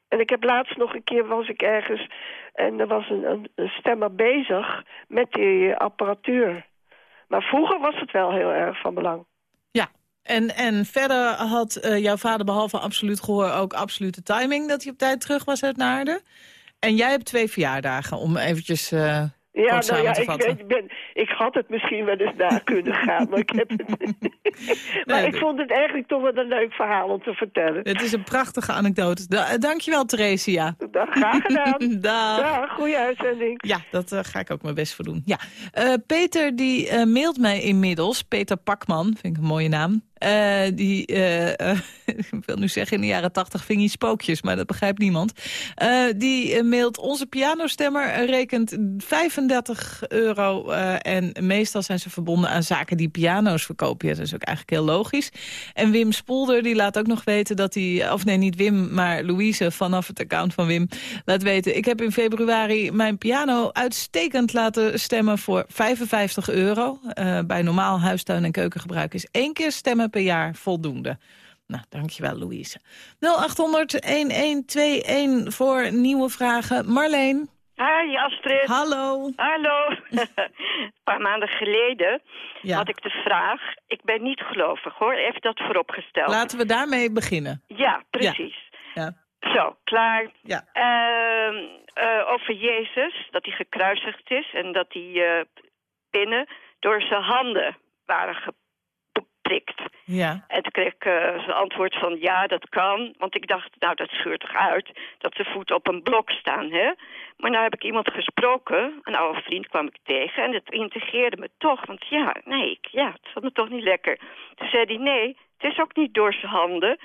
En ik heb laatst nog een keer was ik ergens en er was een, een, een stemmer bezig met die apparatuur. Maar vroeger was het wel heel erg van belang. Ja. En, en verder had eh, jouw vader behalve absoluut gehoor ook absolute timing... dat hij op tijd terug was uit Naarden. En jij hebt twee verjaardagen om eventjes eh Ja, nou ja, ik, ben, ik had het misschien wel eens na kunnen gaan, maar ik heb het... [LAUGHS] [LAUGHS] maar Nee, ik vond het eigenlijk toch wel een leuk verhaal om te vertellen. Het is een prachtige anekdote. Da dankjewel, Theresia. Dag, graag gedaan. [LAUGHS] Dag. Ja, goede uitzending. Ja, dat eh, ga ik ook mijn best voor doen. Ja. Eh, Peter die eh, mailt mij inmiddels. Peter Pakman, vind ik een mooie naam. Eh, die, eh, eh, [LAUGHS] ik wil nu zeggen, in de jaren tachtig ving hij spookjes, maar dat begrijpt niemand. Die mailt, onze pianostemmer rekent 35 euro. en meestal zijn ze verbonden aan zaken die piano's verkopen. Dat is ook eigenlijk heel logisch. En Wim Spoelder, die laat ook nog weten dat hij... of nee, niet Wim, maar Louise vanaf het account van Wim... laat weten, ik heb in februari mijn piano uitstekend laten stemmen voor 55 euro. Bij normaal huistuin- en keukengebruik is één keer stemmen per jaar voldoende. Nou, dankjewel Louise. 0800-1121 voor nieuwe vragen. Marleen, Hi Astrid. hallo. Hallo. [LAUGHS] Een paar maanden geleden Ja. had ik de vraag. Ik ben niet gelovig hoor, even dat vooropgesteld. Laten we daarmee beginnen. Ja, precies. Ja. Zo, klaar. Ja. Ehm, eh, over Jezus, dat hij gekruisigd is en dat die eh, pinnen door zijn handen waren geprikt. Ja. En toen kreeg ik zijn antwoord van ja, dat kan. Want ik dacht, nou dat scheurt toch uit dat zijn voeten op een blok staan, hè? Maar nou heb ik iemand gesproken, een oude vriend kwam ik tegen... en dat integreerde me toch, want ja, nee, ik, ja, het zat me toch niet lekker. Toen zei hij, nee, het is ook niet door zijn handen,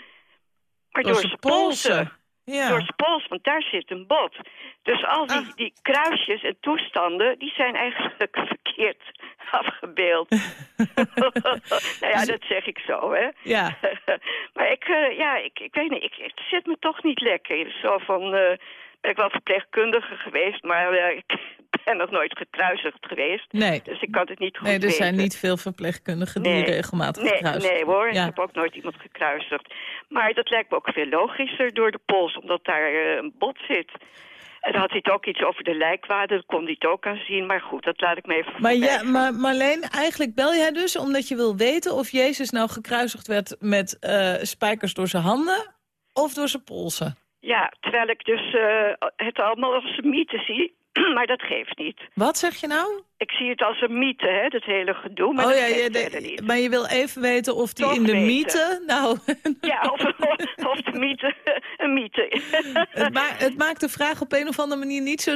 maar door, zijn polsen. Ja. Door zijn pols, want daar zit een bot. Dus al die, Ah. die kruisjes en toestanden, die zijn eigenlijk [LAUGHS] verkeerd afgebeeld. [LAUGHS] nou ja, dat zeg ik zo, hè. Ja. [LAUGHS] maar ik, eh, ja, ik, ik weet niet, ik, het zit me toch niet lekker. Zo van, eh, ik wel verpleegkundige geweest, maar ik [LAUGHS] ben nog nooit gekruisigd geweest. Nee. Dus ik kan het niet goed Nee, er weten. zijn niet veel verpleegkundigen die regelmatig nee, Nee hoor, Ja. ik heb ook nooit iemand gekruisigd. Maar dat lijkt me ook veel logischer door de pols, omdat daar eh, een bot zit. En dan had hij het ook iets over de lijkwaarde, dat kon hij het ook aan zien. Maar goed, dat laat ik me even Maar, ja, maar Marleen, eigenlijk bel jij dus omdat je wil weten... of Jezus nou gekruisigd werd met eh, spijkers door zijn handen... of door zijn polsen. Ja, terwijl ik dus eh, het allemaal als een mythe zie. [CLEARS THROAT] maar dat geeft niet. Wat zeg je nou? Ik zie het als een mythe, hè, dat hele gedoe. Maar oh ja, je, de- maar je wil even weten of die Toch in de weten. mythe... Nou, [LAUGHS] Ja, of, of de mythe [LAUGHS] een mythe. [LAUGHS] het, ma- het maakt de vraag op een of andere manier niet zo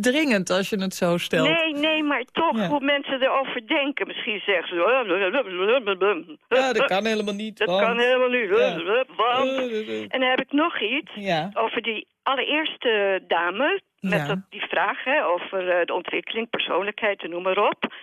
dringend als je het zo stelt. Nee, nee, maar toch, Ja. hoe mensen erover denken. Misschien zeggen ze... Ja, dat kan helemaal niet. Dat want- kan helemaal niet. Ja. Want... En dan heb ik nog iets Ja. over die allereerste dame... met dat, die vraag hè, over eh, de ontwikkeling, persoonlijkheid en noem maar op.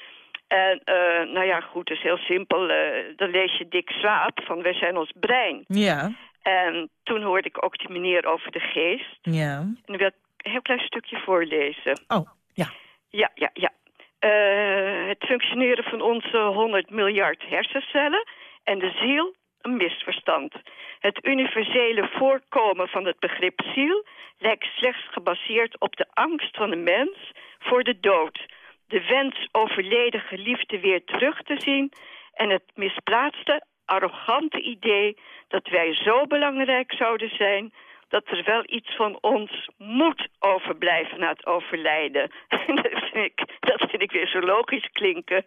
En eh, nou ja, goed, het is heel simpel. eh, dan lees je Dick Swaap van Wij zijn ons brein. Ja, En toen hoorde ik ook die meneer over de geest. ja. En ik wil een heel klein stukje voorlezen. Oh, ja. Ja, ja, ja. Eh, het functioneren van onze 100 miljard hersencellen en de ziel een misverstand. Het universele voorkomen van het begrip ziel lijkt slechts gebaseerd op de angst van de mens voor de dood. De wens overleden geliefde weer terug te zien en het misplaatste, arrogante idee dat wij zo belangrijk zouden zijn dat er wel iets van ons moet overblijven na het overlijden. [LAUGHS] dat, vind ik, dat vind ik weer zo logisch klinken.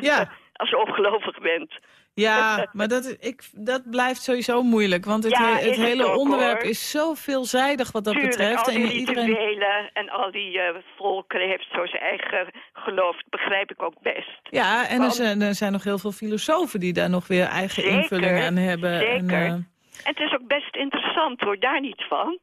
Ja. [LAUGHS] Als je ongelovig bent. Ja, maar dat, ik, dat blijft sowieso moeilijk. Want het, Ja, he- het hele ook, onderwerp hoor. is zo veelzijdig wat dat Tuurlijk, betreft. al die En iedereen... rituelen en al die eh, volkeren heeft zo zijn eigen geloof. Begrijp ik ook best. Ja, en er zijn, er zijn nog heel veel filosofen die daar nog weer eigen Zeker, invulling aan hebben. Zeker. En, eh, En het is ook best interessant hoor, daar niet van.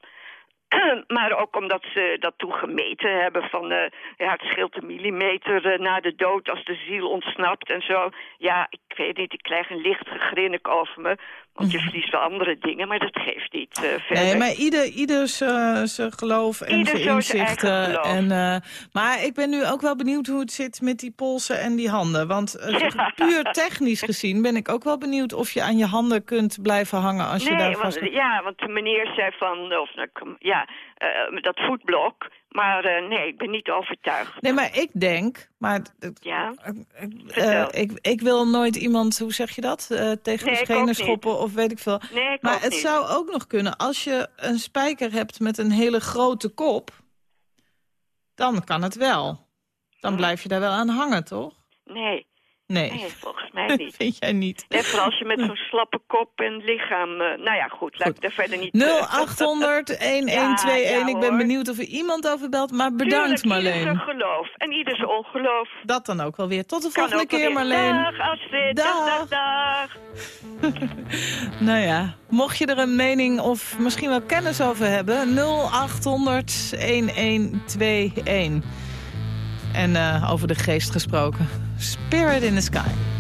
[CLEARS THROAT] maar ook omdat ze dat toen gemeten hebben van... eh, ja, het scheelt een millimeter eh, na de dood als de ziel ontsnapt en zo. Ja, ik weet niet, ik krijg een licht gegrinnik over me. Want je verliest wel andere dingen, maar dat geeft niet eh, verder. Nee, maar ieder, ieder zijn zijn geloof en Ieder zijn inzichten. En, eh, maar ik ben nu ook wel benieuwd hoe het zit met die polsen en die handen. Want eh, Ja. puur technisch gezien ben ik ook wel benieuwd... of je aan je handen kunt blijven hangen als je daar vast... want, ja, want de meneer zei van, of nou, ja, eh, dat voetblok. Maar eh, nee, ik ben niet overtuigd. Nee, maar ik denk... Maar, eh, Ja, eh, Vertel. ik, ik wil nooit iemand, hoe zeg je dat, eh, tegen Nee, de schenen niet. schoppen of weet ik veel. nee, ik Maar het niet. zou ook nog kunnen, als je een spijker hebt met een hele grote kop... dan kan het wel. Dan Hm. blijf je daar wel aan hangen, toch? Nee, Nee, nee, volgens mij niet. [LAUGHS] vind jij niet. Net vooral als je met zo'n slappe kop en lichaam... eh, nou ja, goed, laat Goed. ik daar verder niet... eh, 0800 1121. Ja, ja, ik ben benieuwd of er iemand over belt, maar bedankt Tuurlijk, Ieder Marleen. geloof en ieder zijn ongeloof. Dat dan ook wel weer. Tot de volgende keer weer. Marleen. Dag Astrid, dag, dag, dag. [LAUGHS] Nou ja, mocht je er een mening of misschien wel kennis over hebben... 0800 1121. En eh, over de geest gesproken. Spirit in the Sky.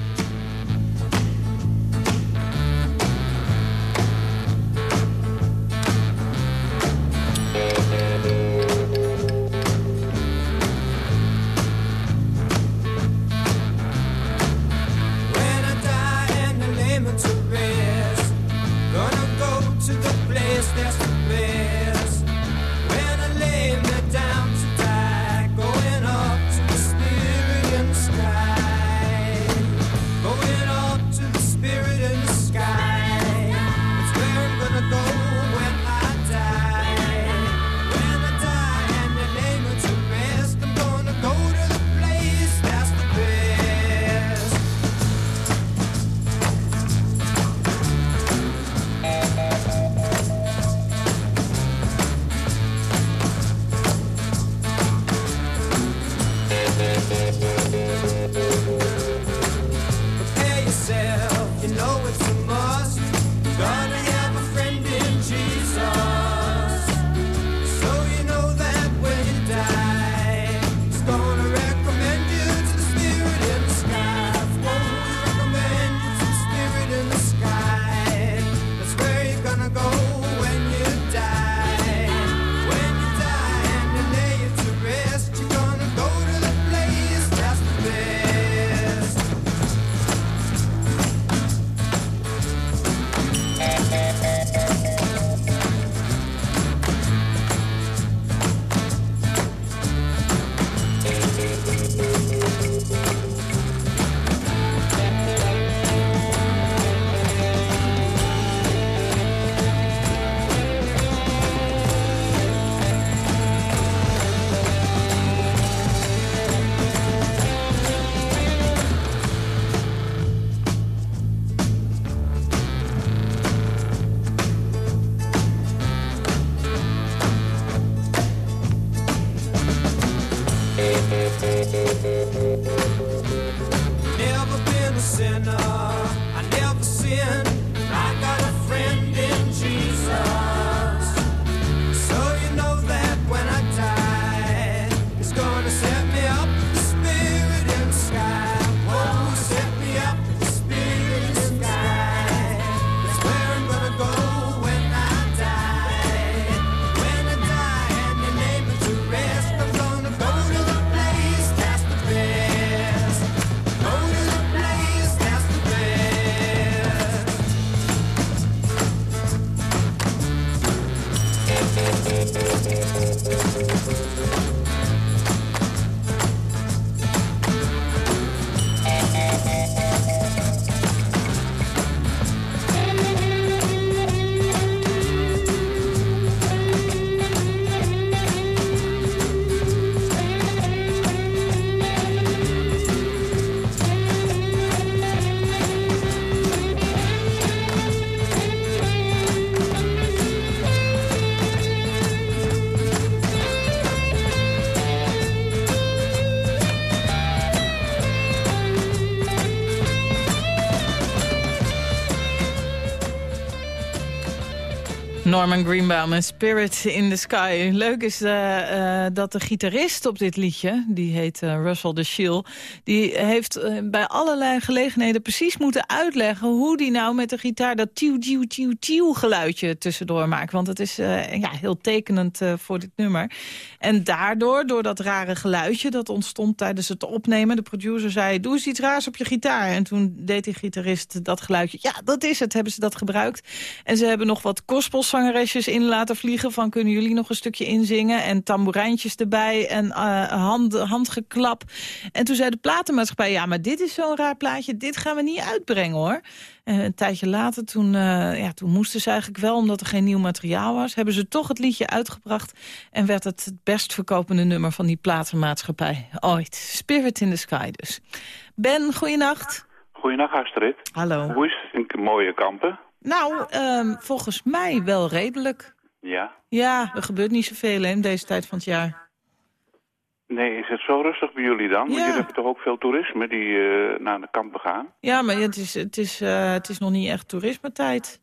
Norman Greenbaum en Spirit in the Sky. Leuk is eh, eh, dat de gitarist op dit liedje, die heet eh, Russell de Shiel... die heeft bij allerlei gelegenheden precies moeten uitleggen... hoe die nou met de gitaar dat tieuw, tieuw, tieuw, tieuw geluidje tussendoor maakt. Want het is ja, heel tekenend voor dit nummer. En daardoor, door dat rare geluidje dat ontstond tijdens het opnemen... de producer zei, doe eens iets raars op je gitaar. En toen deed die gitarist dat geluidje. Ja, dat is het, hebben ze dat gebruikt. En ze hebben nog wat in laten vliegen... van kunnen jullie nog een stukje inzingen? En tamboerijntjes erbij en eh, hand, handgeklap. En toen zei de platenmaatschappij... ja, maar dit is zo'n raar plaatje, dit gaan we niet uitbrengen, hoor. En een tijdje later, toen, eh, ja, toen moesten ze eigenlijk wel... omdat er geen nieuw materiaal was... hebben ze toch het liedje uitgebracht... en werd het het best verkopende nummer van die platenmaatschappij ooit. Spirit in the Sky dus. Ben, goeienacht. Goeiedag Astrid. Hallo. Hoe is het in mooie kampen? Nou, ehm, volgens mij wel redelijk. Ja. Ja, er gebeurt niet zoveel hè, in deze tijd van het jaar. Nee, is het zo rustig bij jullie dan? Want Ja. jullie hebben toch ook veel toerisme die eh, naar de kampen gaan? Ja, maar het is, het is, eh, het is nog niet echt toerismetijd.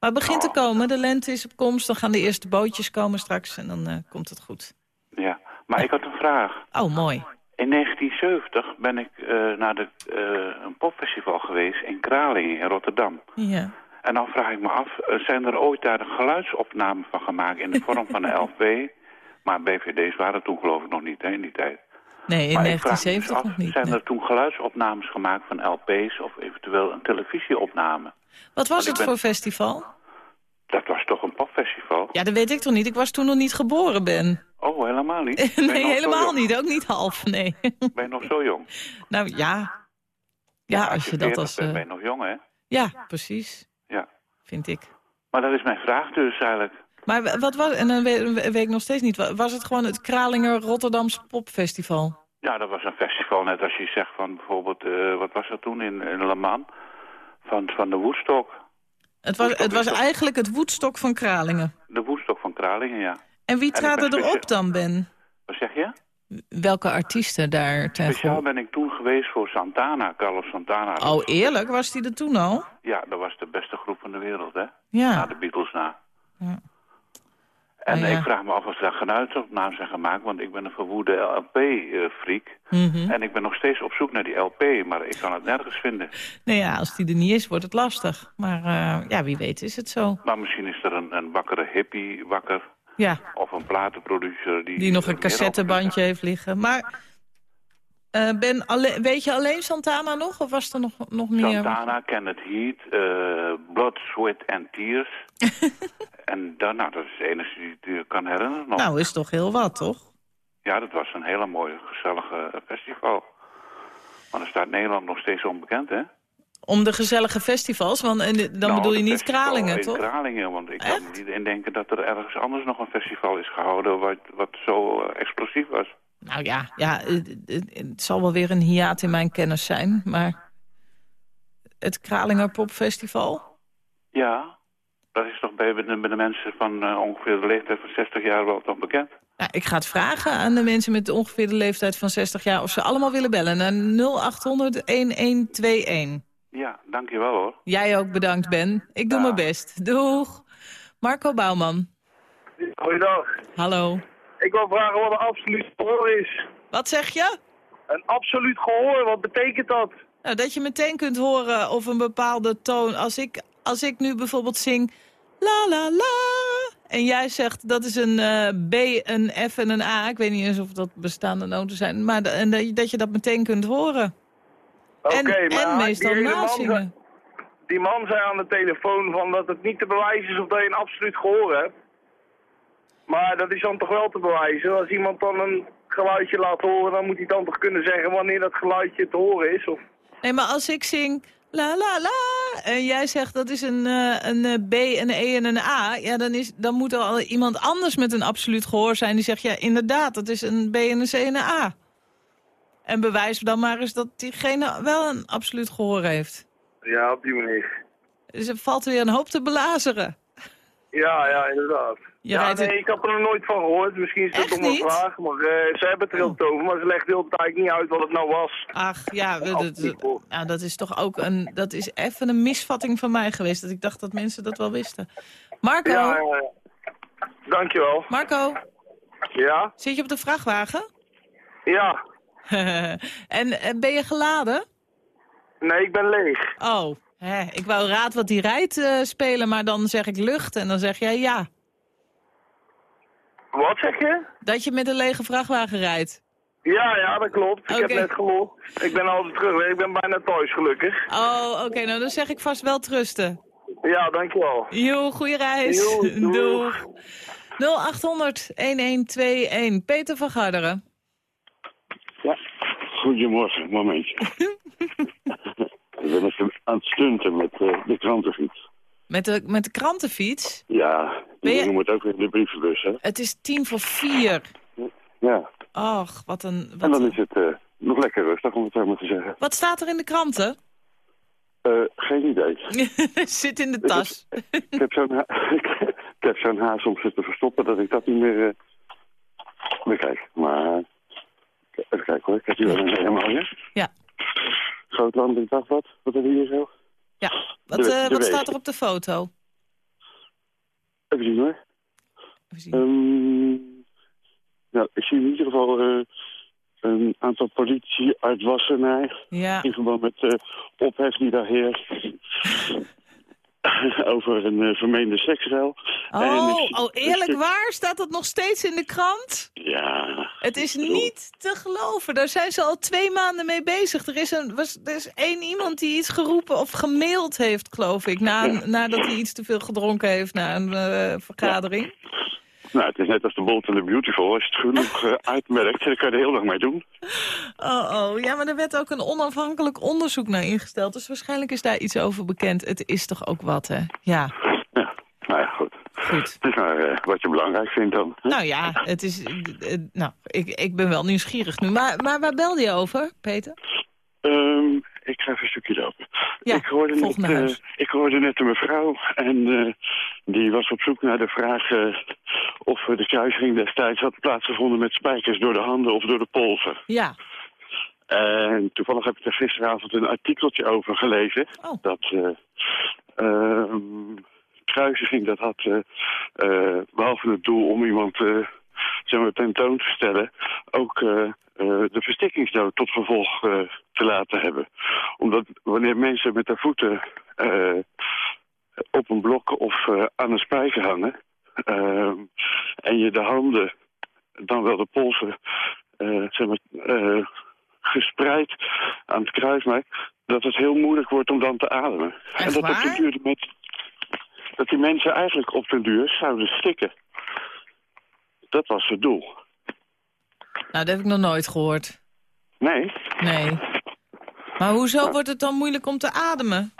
Maar het begint te komen, de lente is op komst. Dan gaan de eerste bootjes komen straks en dan eh, komt het goed. Ja. Maar ik had een vraag. Oh, mooi. In 1970 ben ik naar de, een popfestival geweest in Kralingen in Rotterdam. Ja. En dan vraag ik me af, eh, zijn er ooit daar een geluidsopname van gemaakt in de vorm van een LP? [LAUGHS] Maar BVD's waren toen geloof ik nog niet hè, in die tijd. Nee, in Maar ik vraag me 1970 dus nog niet. Zijn nee. er toen geluidsopnames gemaakt van LP's of eventueel een televisieopname? Wat was het ben- voor festival? Dat was toch een popfestival? Ja, dat weet ik toch niet. Ik was toen nog niet geboren, Ben. Oh, helemaal niet? [LAUGHS] Nee, helemaal niet. Ook niet half, nee. Ben je nog zo jong? nou, ja. Ja, als je dat 40 als... bent, eh, ben je nog jong, hè? Ja, precies. Ja. Vind ik. Maar dat is mijn vraag dus eigenlijk. Maar wat was, en dan weet, ik nog steeds niet, wa- was het gewoon het Kralinger Rotterdamse Popfestival? Ja, dat was een festival, net als je zegt van bijvoorbeeld, eh, wat was dat toen in, in Le Mans? Van, van de Woodstock. Het was, Woodstock het was eigenlijk het Woodstock van Kralingen. De Woodstock van Kralingen, ja. En wie traden erop dan, Ben? Wat zeg je? Welke artiesten daar ten Speciaal ben ik toen geweest voor Santana, Carlos Santana. Oh, eerlijk? Was die er toen al? Ja, dat was de beste groep van de wereld, hè? Ja. Na de Beatles na. Ja. En Nou ja. ik vraag me af of er geluidsopnames zijn gemaakt, want ik ben een verwoede LP-freak. Mhm. En ik ben nog steeds op zoek naar die LP, maar ik kan het nergens vinden. Nou ja, als die er niet is, wordt het lastig. Maar eh, ja, wie weet is het zo. Maar misschien is er een, een wakkere hippie wakker, Ja, of een platenproducer die... die nog een cassettebandje heeft liggen. Maar eh, ben, weet je alleen Santana nog? Of was er nog, nog meer? Santana, Kenneth Heat, eh, Blood, Sweat and Tears. [LAUGHS] en dan, nou, dat is de enige die ik kan herinneren nog. Nou, is toch heel wat, toch? Ja, dat was een hele mooie, gezellige festival. Maar dan staat Nederland nog steeds onbekend, hè? Om de gezellige festivals, want en, dan Nou, bedoel je niet Kralingen, in toch? Kralingen, want ik kan niet indenken dat er ergens anders nog een festival is gehouden... wat, wat zo eh, explosief was. Nou ja, ja het, het- het zal wel weer een hiaat in mijn kennis zijn, maar het Kralinger Popfestival? Ja, dat is toch bij de, bij de mensen van eh, ongeveer de leeftijd van 60 jaar wel toch bekend? Nou, ik ga het vragen aan de mensen met ongeveer de leeftijd van 60 jaar... of ze allemaal willen bellen naar 0800-1121. Ja, dankjewel hoor. Jij ook bedankt, Ben. Ik doe mijn best. Doeg. Marco Bouwman. Goeiedag. Hallo. Ik wil vragen wat een absoluut gehoor is. Wat zeg je? Een absoluut gehoor, wat betekent dat? Nou, dat je meteen kunt horen of een bepaalde toon... Als ik, als ik nu bijvoorbeeld zing... La la la. En jij zegt dat is een eh, B, een F en een A. Ik weet niet eens of dat bestaande noten zijn. Maar en dat je- dat je dat meteen kunt horen. Oké, en, maar en meestal die man nazingen. zei- Die man zei aan de telefoon van dat het niet te bewijzen is of dat je een absoluut gehoor hebt. Maar dat is dan toch wel te bewijzen. Als iemand dan een geluidje laat horen, dan moet hij dan toch kunnen zeggen wanneer dat geluidje te horen is. Of... Nee, maar als ik zing la la la en jij zegt dat is een, eh, een eh, B, een E en een A... Ja, dan, is, dan moet er al iemand anders met een absoluut gehoor zijn die zegt... ja, inderdaad, dat is een B en een C en een A. En bewijs dan maar eens dat diegene wel een absoluut gehoor heeft. Ja, op die manier. Dus er valt weer een hoop te belazeren. Ja, ja, inderdaad. Je ja, nee, het- ik heb er nog nooit van gehoord. Misschien is dat toch een vraag. Maar eh, ze hebben het er heel te over, maar ze legt de hele tijd niet uit wat het nou was. Ach, ja, we- [LAUGHS] dat, dat- nou, dat is toch ook een... Dat is even een misvatting van mij geweest. Dat ik dacht dat mensen dat wel wisten. Marco, Ja, ja. Dankjewel. Marco, Ja? zit je op de vrachtwagen? Ja. [LAUGHS] en eh, ben je geladen? Nee, ik ben leeg. Oh, hè, ik wou raad wat die rijdt eh, spelen, maar dan zeg ik lucht en dan zeg jij ja. Wat zeg je? Dat je met een lege vrachtwagen rijdt. Ja, ja, dat klopt. Ik heb net gelost. Ik ben altijd terug. Ik ben bijna thuis, gelukkig. Oh, oké, nou dan zeg ik vast wel trusten. Ja, dankjewel. Jo, goeie reis. Jo, [LAUGHS] doeg. Doeg. 0800-1121. Peter van Garderen. Goedemorgen, momentje. [LAUGHS] Ik ben even aan het stunten met eh, de krantenfiets. Met de, met de krantenfiets. Ja, Ben die je- moet ook in de brievenbus, hè? Het is tien voor vier. Ja, Och, wat een... en Wat, dan is het eh, nog lekker rustig, om het zo maar te zeggen. wat staat er in de kranten? Eh, geen idee. [LAUGHS] Zit in de tas. Ik heb ha- [LAUGHS] ik heb zo'n haast om ze te verstoppen dat ik dat niet meer bekijk. Maar, even kijken hoor, ik heb hier wel een hele mooie. Ja. Grootlandelijk Dagblad, wat hebben we hier zo? Ja. Wat, De- eh, de wat staat er op de foto? Even zien hoor. Ehm, nou, ik zie in ieder geval eh, een aantal politie uit Wassenaar. Ja. In verband met de ophef die daar heerst. [LAUGHS] over een eh, vermeende seksrel. En Oh, ik zie- oh, eerlijk waar? Staat dat nog steeds in de krant? Ja. Het is niet te geloven. Daar zijn ze al twee maanden mee bezig. Er is, een, was, er is één iemand die iets geroepen of gemaild heeft, geloof ik. Na, Ja. Nadat hij iets te veel gedronken heeft na een eh, vergadering. Nou, het is net als de Bold and the Beautiful. Als je het genoeg eh, uitmerkt, dan kan je er heel lang mee doen. Oh, oh, ja, maar er werd ook een onafhankelijk onderzoek naar ingesteld. Dus waarschijnlijk is daar iets over bekend. Het is toch ook wat, hè? Ja. Nou ja, goed. Goed. Het is maar eh, wat je belangrijk vindt dan. Nou ja, het is... eh, nou, ik, ik ben wel nieuwsgierig nu. Maar, maar waar belde je over, Peter? Ehm, ik ga even een stukje lopen. Ja, ik, hoorde net, eh, ik hoorde net een mevrouw en eh, die was op zoek naar de vraag eh, of de kruising destijds had plaatsgevonden met spijkers door de handen of door de polsen. Ja. En toevallig heb ik er gisteravond een artikeltje over gelezen. Oh. Dat eh ehm, kruisiging dat had eh, eh, behalve het doel om iemand zeg maar, tentoon te stellen... ook eh, eh, de verstikkingsdood tot gevolg eh, te laten hebben. Omdat wanneer mensen met de voeten op een blok of aan een spijker hangen... en je de handen, dan wel de polsen, zeg maar, gespreid aan het kruismerk, dat het heel moeilijk wordt om dan te ademen. en dat duur met, dat die mensen eigenlijk op den duur zouden stikken. Dat was het doel. Nou, dat heb ik nog nooit gehoord. Nee, Nee. Maar hoezo wordt het dan moeilijk om te ademen?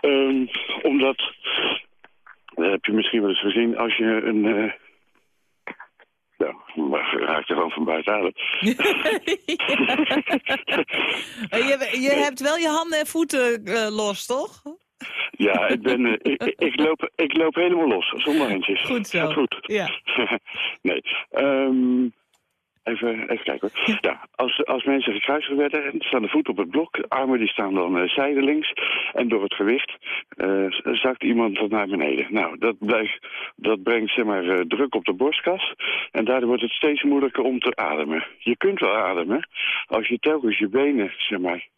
ehm, omdat, dat heb je misschien wel eens gezien, als je een... eh nou, maar raak je gewoon van buiten adem. [LAUGHS] je, je hebt wel je handen en voeten eh, los, toch? Ja, ik, ben, eh, ik, ik, loop, ik loop helemaal los, zonder handjes. Goed zo. Gaat goed. Ja. [LAUGHS] nee. ehm, even, even kijken hoor. Ja, als, als mensen gekruisigd werden, en staan de voeten op het blok, de armen die staan dan eh, zijdelings. En door het gewicht eh, zakt iemand wat naar beneden. Nou, dat, blijft, dat brengt zeg maar, druk op de borstkas. En daardoor wordt het steeds moeilijker om te ademen. Je kunt wel ademen als je telkens je benen zeg maar,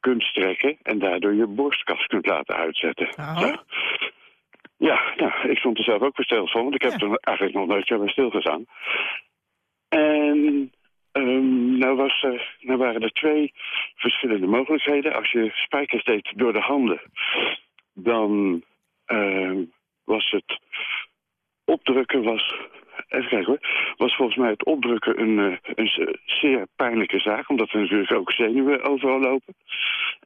kunt strekken en daardoor je borstkas kunt laten uitzetten. Ja. Ja, nou, ik stond er zelf ook versteld van, want ik heb er eigenlijk nog nooit zo bij stilgestaan. En ehm, nou, was er, nou waren er twee verschillende mogelijkheden. Als je spijkers deed door de handen, dan ehm, was het opdrukken was... Even kijken hoor. Was volgens mij het opdrukken een, eh, een ze- zeer pijnlijke zaak. Omdat er natuurlijk ook zenuwen overal lopen.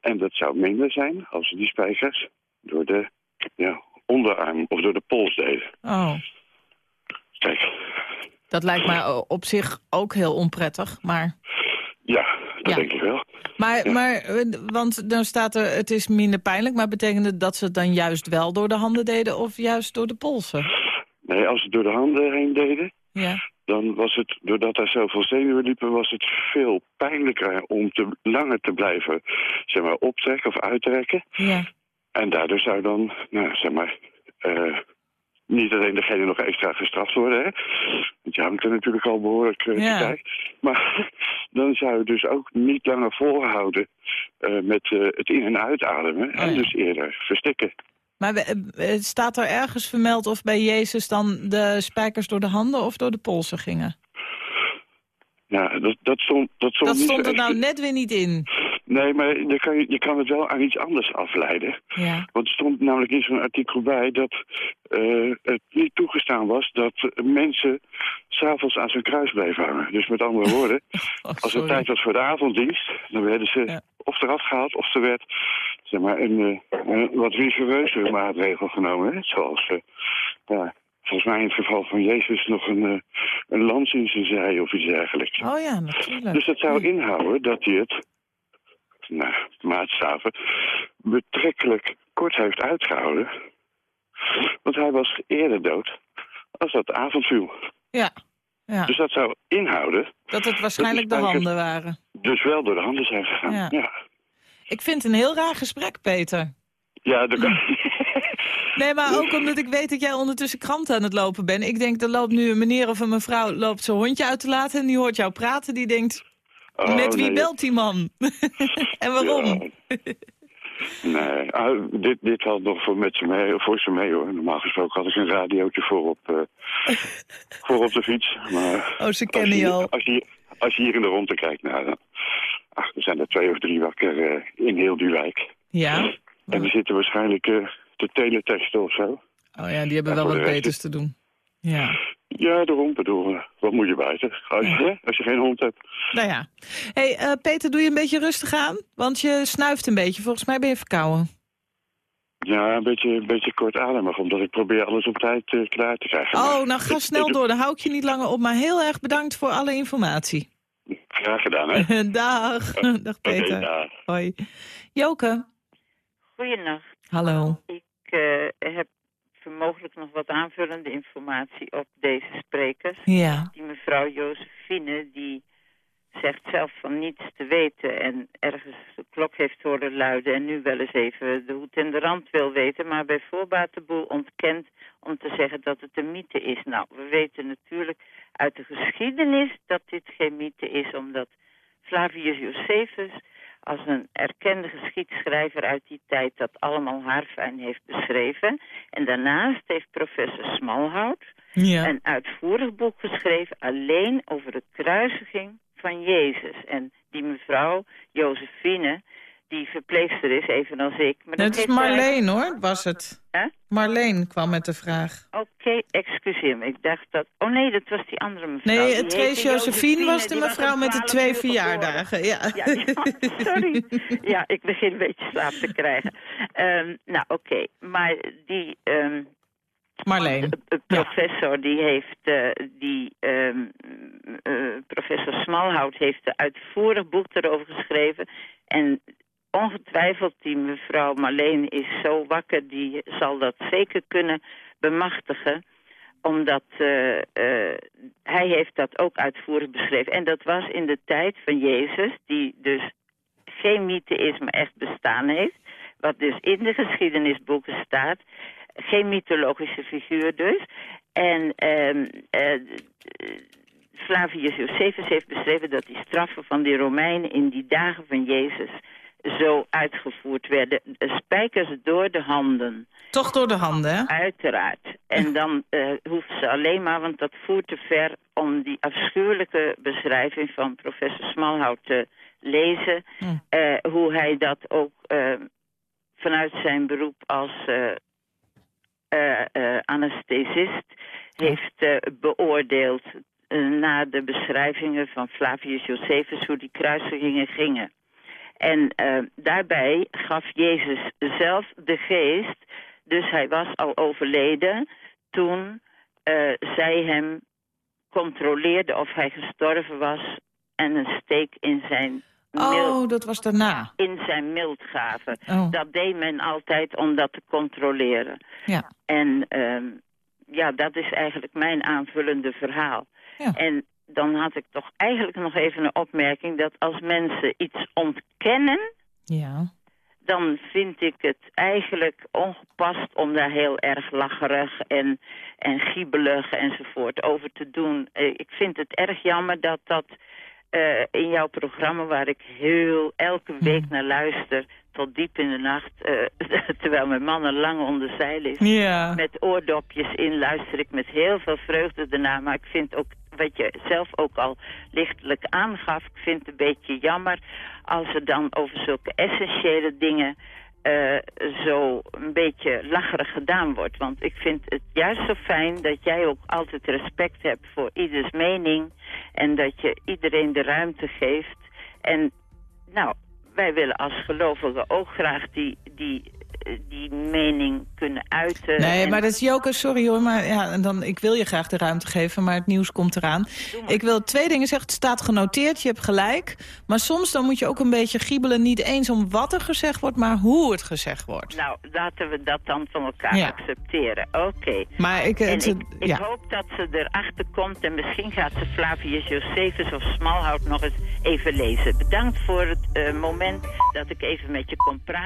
En dat zou minder zijn als we die spijkers door de ja, onderarm of door de pols deden. Oh, Kijk, dat lijkt mij op zich ook heel onprettig, maar... ja, dat Ja. denk ik wel. Maar, maar, eh, want dan staat er, het is minder pijnlijk, maar betekent het dat ze het dan juist wel door de handen deden of juist door de polsen? Nee, als ze door de handen heen deden, Ja. dan was het, doordat er zoveel zenuwen liepen, was het veel pijnlijker om te, langer te blijven, zeg maar, optrekken of uittrekken. Ja. En daardoor zou dan, nou, zeg maar, eh, niet alleen degene nog extra gestraft worden, hè. Want je hangt er natuurlijk al behoorlijk uh, Ja. Maar [LAUGHS] dan zou je dus ook niet langer volhouden eh, met het in- en uitademen. en ja. dus eerder verstikken. Maar we- eh, staat er ergens vermeld of bij Jezus dan de spijkers door de handen of door de polsen gingen? Ja, dat, dat stond, dat stond, Dat stond er nou net weer niet in. Nee, maar je kan, je, kan het wel aan iets anders afleiden. Ja. Want er stond namelijk in zo'n artikel bij dat eh, het niet toegestaan was dat mensen s'avonds aan zijn kruis bleven hangen. Dus met andere [LAUGHS] woorden, als het Oh, tijd was voor de avonddienst, dan werden ze of eraf gehaald of er werd zeg maar, een, eh, een wat rigoureuze [LAUGHS] maatregel genomen. Hè? Zoals, eh, ja, volgens mij in het geval van Jezus nog een, eh, een lans in zijn zij of iets dergelijks. Oh ja, natuurlijk. Dus dat zou inhouden dat hij het, nou, maatstaven, betrekkelijk kort heeft uitgehouden. Want hij was eerder dood als dat de avond viel. Ja. ja. Dus dat zou inhouden, Dat het waarschijnlijk de handen waren. dus wel door de handen zijn gegaan. Ja. Ja, ja. Ik vind het een heel raar gesprek, Peter. dat kan... [LAUGHS] Nee, maar ook omdat ik weet dat jij ondertussen kranten aan het lopen bent. Ik denk, er loopt nu een meneer of een mevrouw loopt zijn hondje uit te laten... en die hoort jou praten, die denkt, Oh, met wie nee, belt die man? [LAUGHS] en waarom? Nee, ah, dit, dit had nog voor, met ze mee, voor ze mee hoor. Normaal gesproken had ik een radiootje voor op, eh, [LAUGHS] voor op de fiets. Maar Oh, ze als kennen je al. Als je, als je hier in de ronde kijkt, nou, dan, ach, er zijn er twee of drie wakker eh, in heel die wijk. Ja? En die zitten waarschijnlijk eh, te teletesten of zo. Oh ja, die hebben En wel wat beters te doen. Ja. Ja, daarom bedoel ik. Wat moet je buiten? Als hè, als je geen hond hebt. Nou ja. hey, eh, Peter, doe je een beetje rustig aan? Want je snuift een beetje. Volgens mij ben je verkouden. Ja, een beetje, een beetje kortademig, omdat ik probeer alles op tijd eh, klaar te krijgen. Oh, nou ga snel door. Dan hou ik je niet langer op. Maar heel erg bedankt voor alle informatie. Graag gedaan, hè? [LAUGHS] Dag. [LAUGHS] Dag Peter. Dag. Hoi. Joke. Goedenacht. Hallo. Ik heb mogelijk nog wat aanvullende informatie op deze sprekers. Ja. Die mevrouw Josephine, die zegt zelf van niets te weten en ergens de klok heeft horen luiden en nu wel eens even de hoed en de rand wil weten, maar bij voorbaat de boel ontkent om te zeggen dat het een mythe is. Nou, we weten natuurlijk uit de geschiedenis dat dit geen mythe is, omdat Flavius Josephus als een erkende geschiedschrijver uit die tijd dat allemaal haarfijn heeft beschreven. En daarnaast heeft professor Smalhout Ja. een uitvoerig boek geschreven alleen over de kruisiging van Jezus. En die mevrouw Josephine, die verpleegster is, evenals ik. Maar dat is zij- Marleen hoor, was het. Hè? Marleen kwam met de vraag. Oké, excuseer me. Ik dacht dat... Oh nee, dat was die andere mevrouw. Nee, Die Trace Josephine was de mevrouw met de 12 twee verjaardagen. Ja. Ja, ja, [LAUGHS] sorry. Ja, ik begin een beetje slaap te krijgen. Ehm, nou, oké. Maar die ehm, Marleen. de professor, die heeft... eh, die ehm, eh, professor Smalhout heeft een uitvoerig boek erover geschreven. En ongetwijfeld, die mevrouw Marleen is zo wakker, die zal dat zeker kunnen bemachtigen omdat eh, eh, hij heeft dat ook uitvoerig beschreven. En dat was in de tijd van Jezus, die dus geen mythe is, maar echt bestaan heeft. Wat dus in de geschiedenisboeken staat. Geen mythologische figuur dus. En eh, Flavius Josephus heeft beschreven dat die straffen van die Romeinen in die dagen van Jezus zo uitgevoerd werden. Spijkers door de handen. Toch door de handen, hè? Uiteraard. En dan uh, hoeft ze alleen maar, want dat voert te ver... om die afschuwelijke beschrijving van professor Smalhout te lezen. Mm. Uh, hoe hij dat ook uh, vanuit zijn beroep als anesthesist heeft beoordeeld... naar de beschrijvingen van Flavius Josephus, hoe die kruisigingen gingen. En uh, daarbij gaf Jezus zelf de geest, dus hij was al overleden toen uh, zij hem controleerde of hij gestorven was en een steek in zijn Oh, dat was daarna. In zijn mild gaven. Oh. Dat deed men altijd om dat te controleren. Ja. En uh, ja, dat is eigenlijk mijn aanvullende verhaal. Ja. En dan had ik toch eigenlijk nog even een opmerking... dat als mensen iets ontkennen... Ja. dan vind ik het eigenlijk ongepast om daar heel erg lacherig en, en giebelig enzovoort over te doen. Uh, ik vind het erg jammer dat dat uh, in jouw programma... waar ik heel elke week naar luister tot diep in de nacht... Uh, [LAUGHS] terwijl mijn man er lang onder zeil is... Ja. met oordopjes in luister ik met heel veel vreugde ernaar. Maar ik vind ook wat je zelf ook al lichtelijk aangaf. Ik vind het een beetje jammer als er dan over zulke essentiële dingen uh, zo een beetje lacherig gedaan wordt. Want ik vind het juist zo fijn dat jij ook altijd respect hebt voor ieders mening. En dat je iedereen de ruimte geeft. En nou, wij willen als gelovigen ook graag die, die die mening kunnen uiten. Nee, en... maar dat is Joke, sorry hoor, maar ja, dan, ik wil je graag de ruimte geven, maar het nieuws komt eraan. Ik wil twee dingen zeggen, het staat genoteerd, je hebt gelijk. Maar soms dan moet je ook een beetje giebelen, niet eens om wat er gezegd wordt, maar hoe het gezegd wordt. Nou, laten we dat dan van elkaar ja. accepteren. Oké. Okay. Maar ik, het, ik, ik ja. hoop dat ze erachter komt en misschien gaat ze Flavius Josephus of Smalhout nog eens even lezen. Bedankt voor het uh, moment dat ik even met je kon praten.